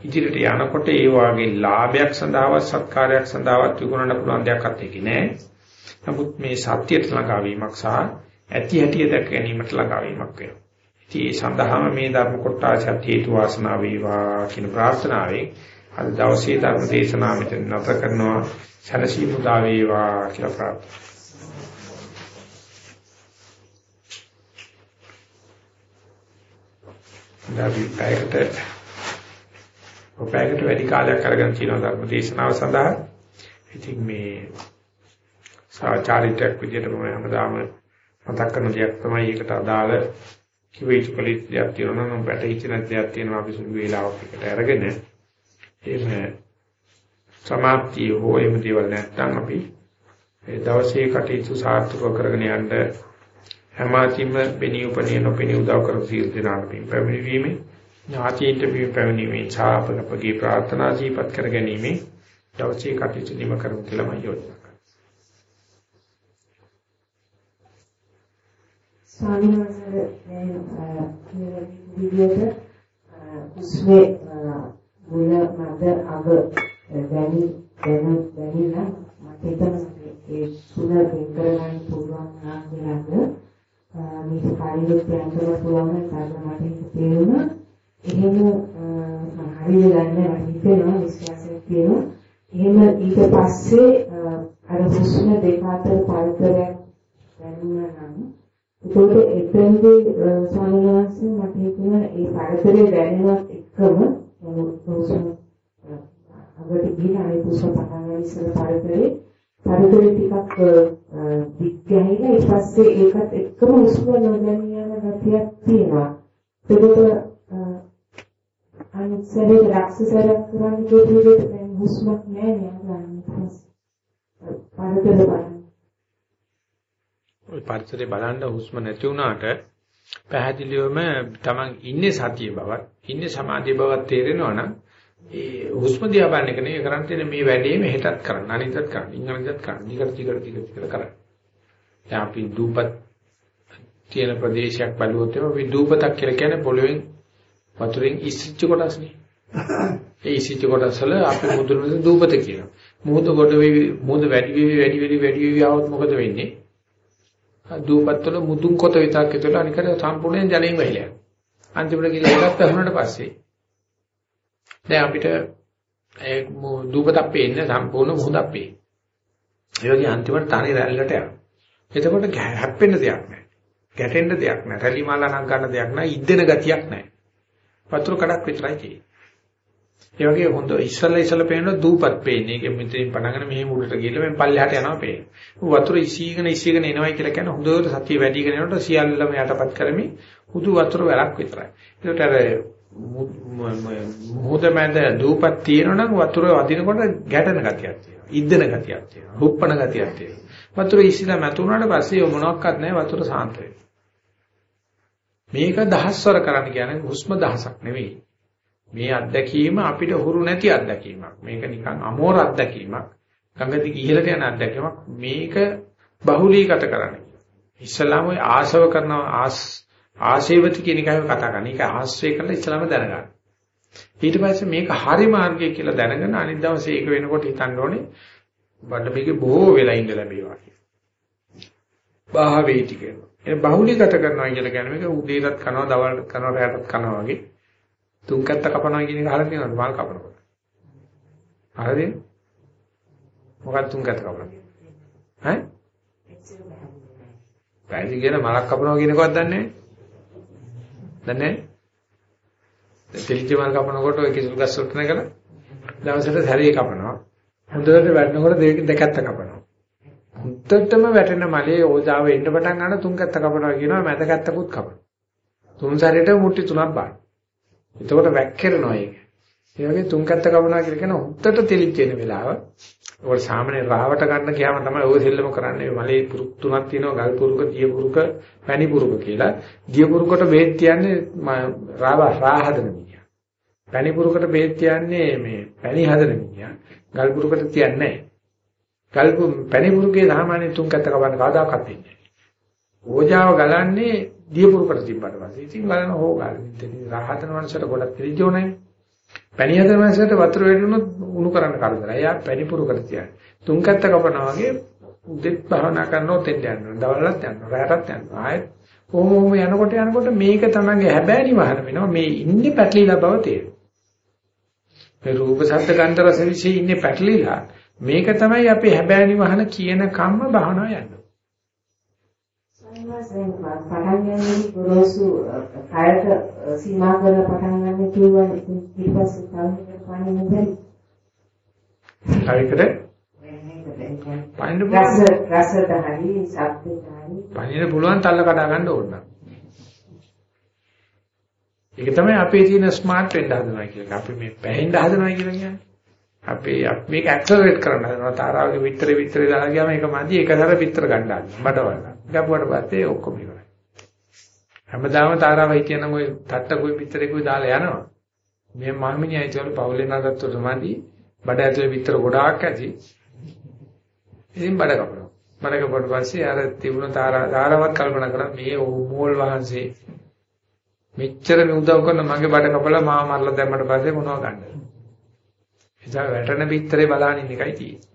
ඉදිරියට යනකොට ඒ වාගේ ලාභයක් සඳහාවත් සත්කාරයක් සඳහාවත් විකුණන්න පුළුවන් දෙයක් අත්‍යකි නෑ. නමුත් මේ සත්‍යයට ළඟා වීමක් සහ ඇති හැටි දැක ගැනීමට ළඟා වීමක් වෙනවා. ඉතින් ඒ සඳහාම මේ ධර්ම කොටස හේතු වාසනා වේවා කියන ප්‍රාර්ථනාවෙන් අද දවසේ ධර්ම දේශනාව මෙතන නැත කරනවා. සැලසීම උදා වේවා කියලා ප්‍රාර්ථනා අපි පැයකට පැයකට වැඩි කාලයක් අරගෙන තියෙනවා ධර්ම දේශනාව සඳහා. ඉතින් මේ සාචාරිතයක් විදිහට මම හැමදාම මතක් කරන දෙයක් තමයි ඒකට අදාළ කිව යුතු කලිත් දෙයක් තියෙනවා නම් පැටහිච්ච නැති දෙයක් තියෙනවා අපි සුළු වේලාවක් එකට අරගෙන එහෙම සමාප්තිය හෝ එහෙම දේවල් නැත්නම් අපි ඒ දවසේ කටයුතු සාර්ථකව කරගෙන යන්න හැමතිම බෙනී උපනේ නොපෙනී උදව් කරපු සියලු දෙනාට පින් පැමිණීමේ ඥාතියින්ට පින් පැමිණීමේ ඡාපකපගේ ප්‍රාර්ථනා ජීපත් කර ගැනීම දවසේ කටයුතු නිම කරමු කියලා මම යෝජනා කරනවා. ස්වාමීන් වහන්සේ මේ විදියට උස්මේ මුල මැද අග දැනි දැන දැනිලා මට හිතෙනවා ඒ තුන වෙන් කරගන්න පුළුවන් නම් කියලා මේක කායික ප්‍රයත්න පුළුවන් කාරණා මට තේරුණා. එහෙම හරියට ගන්න හිතෙනවා විශ්වාසයක් තියෙනවා. එහෙම ඊට පස්සේ අර හුස්ම දෙක අතර පරතරයක් දැනුණා නම් ඒකට එතෙන්දී ස්වාමීන් මට හිතුණා ඒ පරතරය දැනෙනවත් එක්කම හුස්ම අපිට ගිහින් ආයෙත් හුස්ම පටන් ගන්න ඉස්සර පරතරේ පරතරේ ටිකක් දිග් ගැහිලා ඊට පස්සේ ඒකත් එක්කම හුස්ම නොදැනී යන ගතියක් තියෙනවා. ඒකට අනිත් සැරේ රක්ෂසරක් කරන්නේ කොහොමද දැන් හුස්මක් නැහැ නේද ගන්න පස්සේ. පරතර බලන්න. ওই පරිසරේ බලන්න හුස්ම නැති වුණාට පැහැදිලිවම Taman ඉන්නේ සතිය බවත් ඉන්නේ සමාධිය බවත් තේරෙනවා නම් ඒ හුස්ම දිහා බලන එක නෙවෙයි කරන්න තියෙන මේ වැඩේම හෙටත් කරන්න අනිතත් කරන්න ඉංග්‍රීසිත් කරන්න ඊකට ටිකට ටිකට ටිකට කරන්න. දැන් අපි දූපත් තියෙන ප්‍රදේශයක් බලුවොත් අපි දූපතක් කියලා කියන්නේ පොළොවෙන් වතුරෙන් ඉස්සිච්ච කොටස්නේ. ඒ ඉස්සිච්ච කොටස් වල අපි මුදුනේ දූපත කියනවා. මුහුද කොට වෙවි මුහුද වැඩි වෙවි වැඩි වෙවි වැඩි වෙවි આવොත් මොකද වෙන්නේ? දූපත් වල මුදුන් කොට විතක් විතර අනිකට සම්පූර්ණයෙන් ජලයෙන් වැහිලා යනවා. අන්තිමට ගිහලා එකක් පැහුනට පස්සේ දැන් අපිට ඒ දූපතක් පේන්නේ සම්පූර්ණ මුහුදක් පේන්නේ. ඒ වගේ අන්තිමට තනි රැල්ලට යනවා. එතකොට හැප්පෙන්න දෙයක් නැහැ. ගැටෙන්න දෙයක් නැහැ. රැලි මාලා නම් ගන්න දෙයක් නැහැ. ඉද්දෙන ගතියක් නැහැ. වතුර කඩක් විතරයි තියෙන්නේ. ඒ වගේ හොඳ ඉස්සල්ලා ඉස්සල්ලා පේන දූපත් පේන්නේ. ඒක මෙතෙන් පණගෙන මෙහෙම උඩට ගිහලා මම පල්ලෙහාට යනවා පේන්නේ. වතුර ඉසීගෙන ඉසීගෙන එනවයි කියලා කියන හොඳට සතිය වැඩිගෙන යනකොට සියල්ලම යටපත් කරමින් හුදු වතුර වැලක් විතරයි. ඒකට අර මොහොත මැද දූපත් තියෙනවනම් වතුර වදිනකොට ගැටෙන ගතියක් තියෙනවා. ඉද්දෙන ගතියක් තියෙනවා. රුප්පණ ගතියක් තියෙනවා. වතුර ඉසිලා මැතුණාට පස්සේ මොනවත් නැහැ වතුර සාන්ත මේක දහස්වර කරන්න කියන්නේ හුස්ම දහසක් නෙවෙයි. මේ අත්දැකීම අපිට හුරු නැති අත්දැකීමක්. මේක නිකන් අමෝර අත්දැකීමක්. ගඟදි ඉහළට යන අත්දැකීමක්. මේක බහුලීගත කරන්න. ඉස්ලාම ඔය ආශව කරන ආස් ආශේවති කියන එකයි කතා කරන්නේ. ඒක ආශ්‍රය කරලා ඉස්ලාම දැනගන්න. ඊට පස්සේ මේක හරි මාර්ගය කියලා දැනගෙන අනිත් දවසේ ඒක වෙනකොට හිතන්න ඕනේ බඩ මේකේ බොහෝ වෙලා ඉඳ ලැබේවා කියලා. භාවේටි කියනවා. ඒ බහුලීගත කරනවා කියලා කියන්නේ මේක උදේටත් කනවා, දවල්ටත් කනවා, රාත්‍රියත් කනවා වගේ. තුන් කැත්ත කපනවා කියන එක අහලා තියෙනවද මල් කපනකොට? හරිද? මොකක්ද තුන් කැත්ත කපනවා? ඈ? පැහැදිලි කියන මලක් කපනවා කියන එකවත් දන්නේ නැහැ. දන්නේ නැහැ? තෙලිච්ච මල් කපනකොට ඔය කිසුල් ගස් වලට නැගලා දවසට සැරේ කපනවා. හොඳට වැටෙනකොට දෙක දෙකත්ත කපනවා. හොඳටම වැටෙන මලේ ඕජාව එන්න පටන් ගන්න තුන් කැත්ත කපනවා කියනවා මැද කැත්තකුත් කපනවා. තුන් සැරේට මුට්ටි තුනක් බාන. එතකොට වැක්කිරනවා ඒක. ඒ වගේ තුන් කැත්ත කපනවා කියලා කියන හොඳට තෙලිච්ච වෙන වෙලාව. ඔය සාමාන්‍ය රාවට ගන්න ගියාම තමයි ඔය සෙල්ලම කරන්නේ. මලේ පුරුක් තුනක් තියෙනවා ගල් පුරුක, දිය පුරුක, පැණි පුරුක කියලා. දිය පුරුකට බෙහෙත් කියන්නේ රාව රා හදන මිනිහා. පැණි පුරුකට බෙහෙත් කියන්නේ මේ පැණි හදන මිනිහා. ගල් පුරුකට තියන්නේ නැහැ. ගල් පැණි පුරුකේ සාමාන්‍ය තුන් කැත්ත කවන්න කවදාකවත් දෙන්නේ නැහැ. ඕජාව ගලන්නේ දිය පුරුකට තිබ්බට පස්සේ. ඉතින් බලන හො ගන්න. ඉතින් රහතන මනසට ගොඩක් ත්‍රිජෝ නැහැ. පැණි හදන මනසට වතුර වැටුනොත් උණු කරන්න කරදරයි. එයා පැණි පුරුකට තියන්නේ. තුන් කැත්ත කපනවා වගේ උදෙත් භාවනා කරනොත් එන්න යනවා. දවල්ලත් යනවා. රාත්‍රිත් යනවා. ආයෙත් කොහොම කොහොම යනකොට යනකොට මේක තමයි හැබෑ නිවහන වෙනවා. මේ ඉන්නේ පැටලිලා බව තේරෙනවා. මේ රූප ශබ්ද ගන්ධ රස විශ්ේ ඉන්නේ පැටලිලා මේක තමයි අපේ හැබෑනි වහන කියන කම්ම භාවනාව යන්නේ. සම්මාසයෙන් පටන් ගන්නේ ගොරෝසු කයට සීමා කරලා පටන් ගන්න කිව්වා ඊට පස්සේ තව පාන්නේ නැහැයි. හරියට පයින්න රස රසට හරි ශබ්දට හරි පයින්න පුළුවන් තල්ල කඩා ගන්න ඕන. ඒක තමයි අපේ තියෙන ස්මාර්ට් වෙන්න හදනවා කියන්නේ. අපි මේ පැහෙන්න හදනවා කියලා කියන්නේ. අපි මේක ඇක්සලරේට් කරන්න හදනවා. තාරාවගේ විතරේ විතරේ දාලා ගියාම ඒක මදි එකතර විතර ගන්න හදනවා. බඩවල. ගපුවට පස්සේ ඔක්කොම ඉවරයි. හැමදාම තාරාව හිටියනම් ওই තට්ටකුයි පිටරේකුයි දාලා යනවා. මේ මාමිනියයි චෝල පවුලේ නඩත්තට මදි. බඩ ඇතුලේ විතර ගොඩාක් ඇති. ඉතින් බඩ කපනවා. බඩ කපුවට පස්සේ අර තිබුණ තාරා තාරාවත් කල්පනා කරා මේ මෝල් වහන්සේ මෙච්චර මේ උදව් කරන මගේ බඩ කපලා මාව මරලා දැම්මට පස්සේ මොනව ගන්නද? එදා වැටෙන පිටරේ බලන ඉන්න එකයි තියෙන්නේ.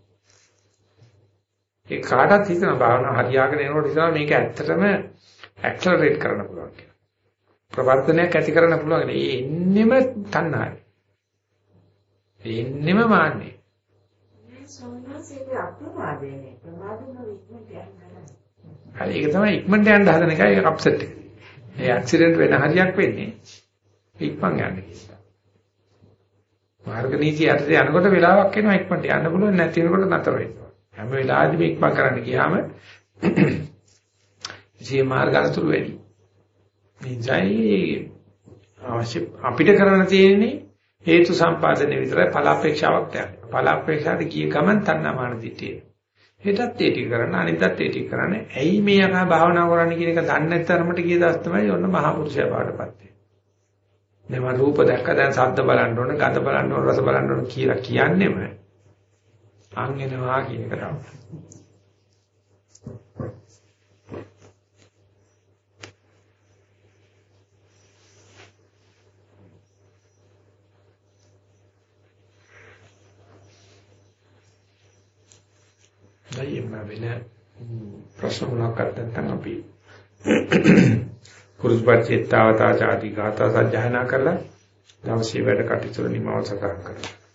ඒ කාටත් හිතන භාවනාව හරියාගෙන එනකොට ඉතින් මේක ඇත්තටම ඇක්සලරේට් කරන්න පුළුවන් කියලා. ප්‍රවර්තනයක් ඇති කරන්න පුළුවන්. ඒ එන්නෙම තණ්හාවයි. ඒ එන්නෙම මාන්නේ. හරි ඒක තමයි ඉක්මනට යන්න හදන එකයි ඒක අප්සෙට් එක. ඒ ඇක්සිඩන්ට් වෙන හරියක් වෙන්නේ ඉක්මන් යන්න. මාර්ග නීති යටතේ යනකොට වෙලාවක් එනවා ඉක්මනට යන්න පුළුවන් නැති වෙනකොට නතර වෙනවා. හැම වෙලාවෙදිම ඉක්මන් කරන්න ගියාම ජී මාර්ග අතුරු වෙයි. නිසයි අවශ්‍ය අපිට කරන්න තියෙන්නේ හේතු සම්පාදනය විතරයි ඵල අපේක්ෂාවක් නැහැ. ඵල අපේක්ෂාට ගිය ගමන් තණ්හාමාන දිටිය. හෙටත් ඒ ටික කරන්න අනිද්දත් ඒ ටික කරන්න. ඇයි මේ යකා භාවනා කරන්න කියන එක දන්නේ නැත්තරමට ගිය දවස් තමයි ඔන්න මහා පුරුෂයා බාටපත් වෙන්නේ. මේ රූප දැක්ක දැන් ශබ්ද බලන්න ඕන, ගඳ බලන්න ඕන, රස බලන්න ඕන කියලා කියන්නේම අන් එනවා කියන එක තමයි. දැන් වෙන ප්‍රශ්න මොනක්වත් නැත්නම් අපි කුරුස්පච්චේතාවතා ආදී ගාථා සජ්ජායනා කරලා දවසේ වැඩ කටයුතු නිමවස කරා කරා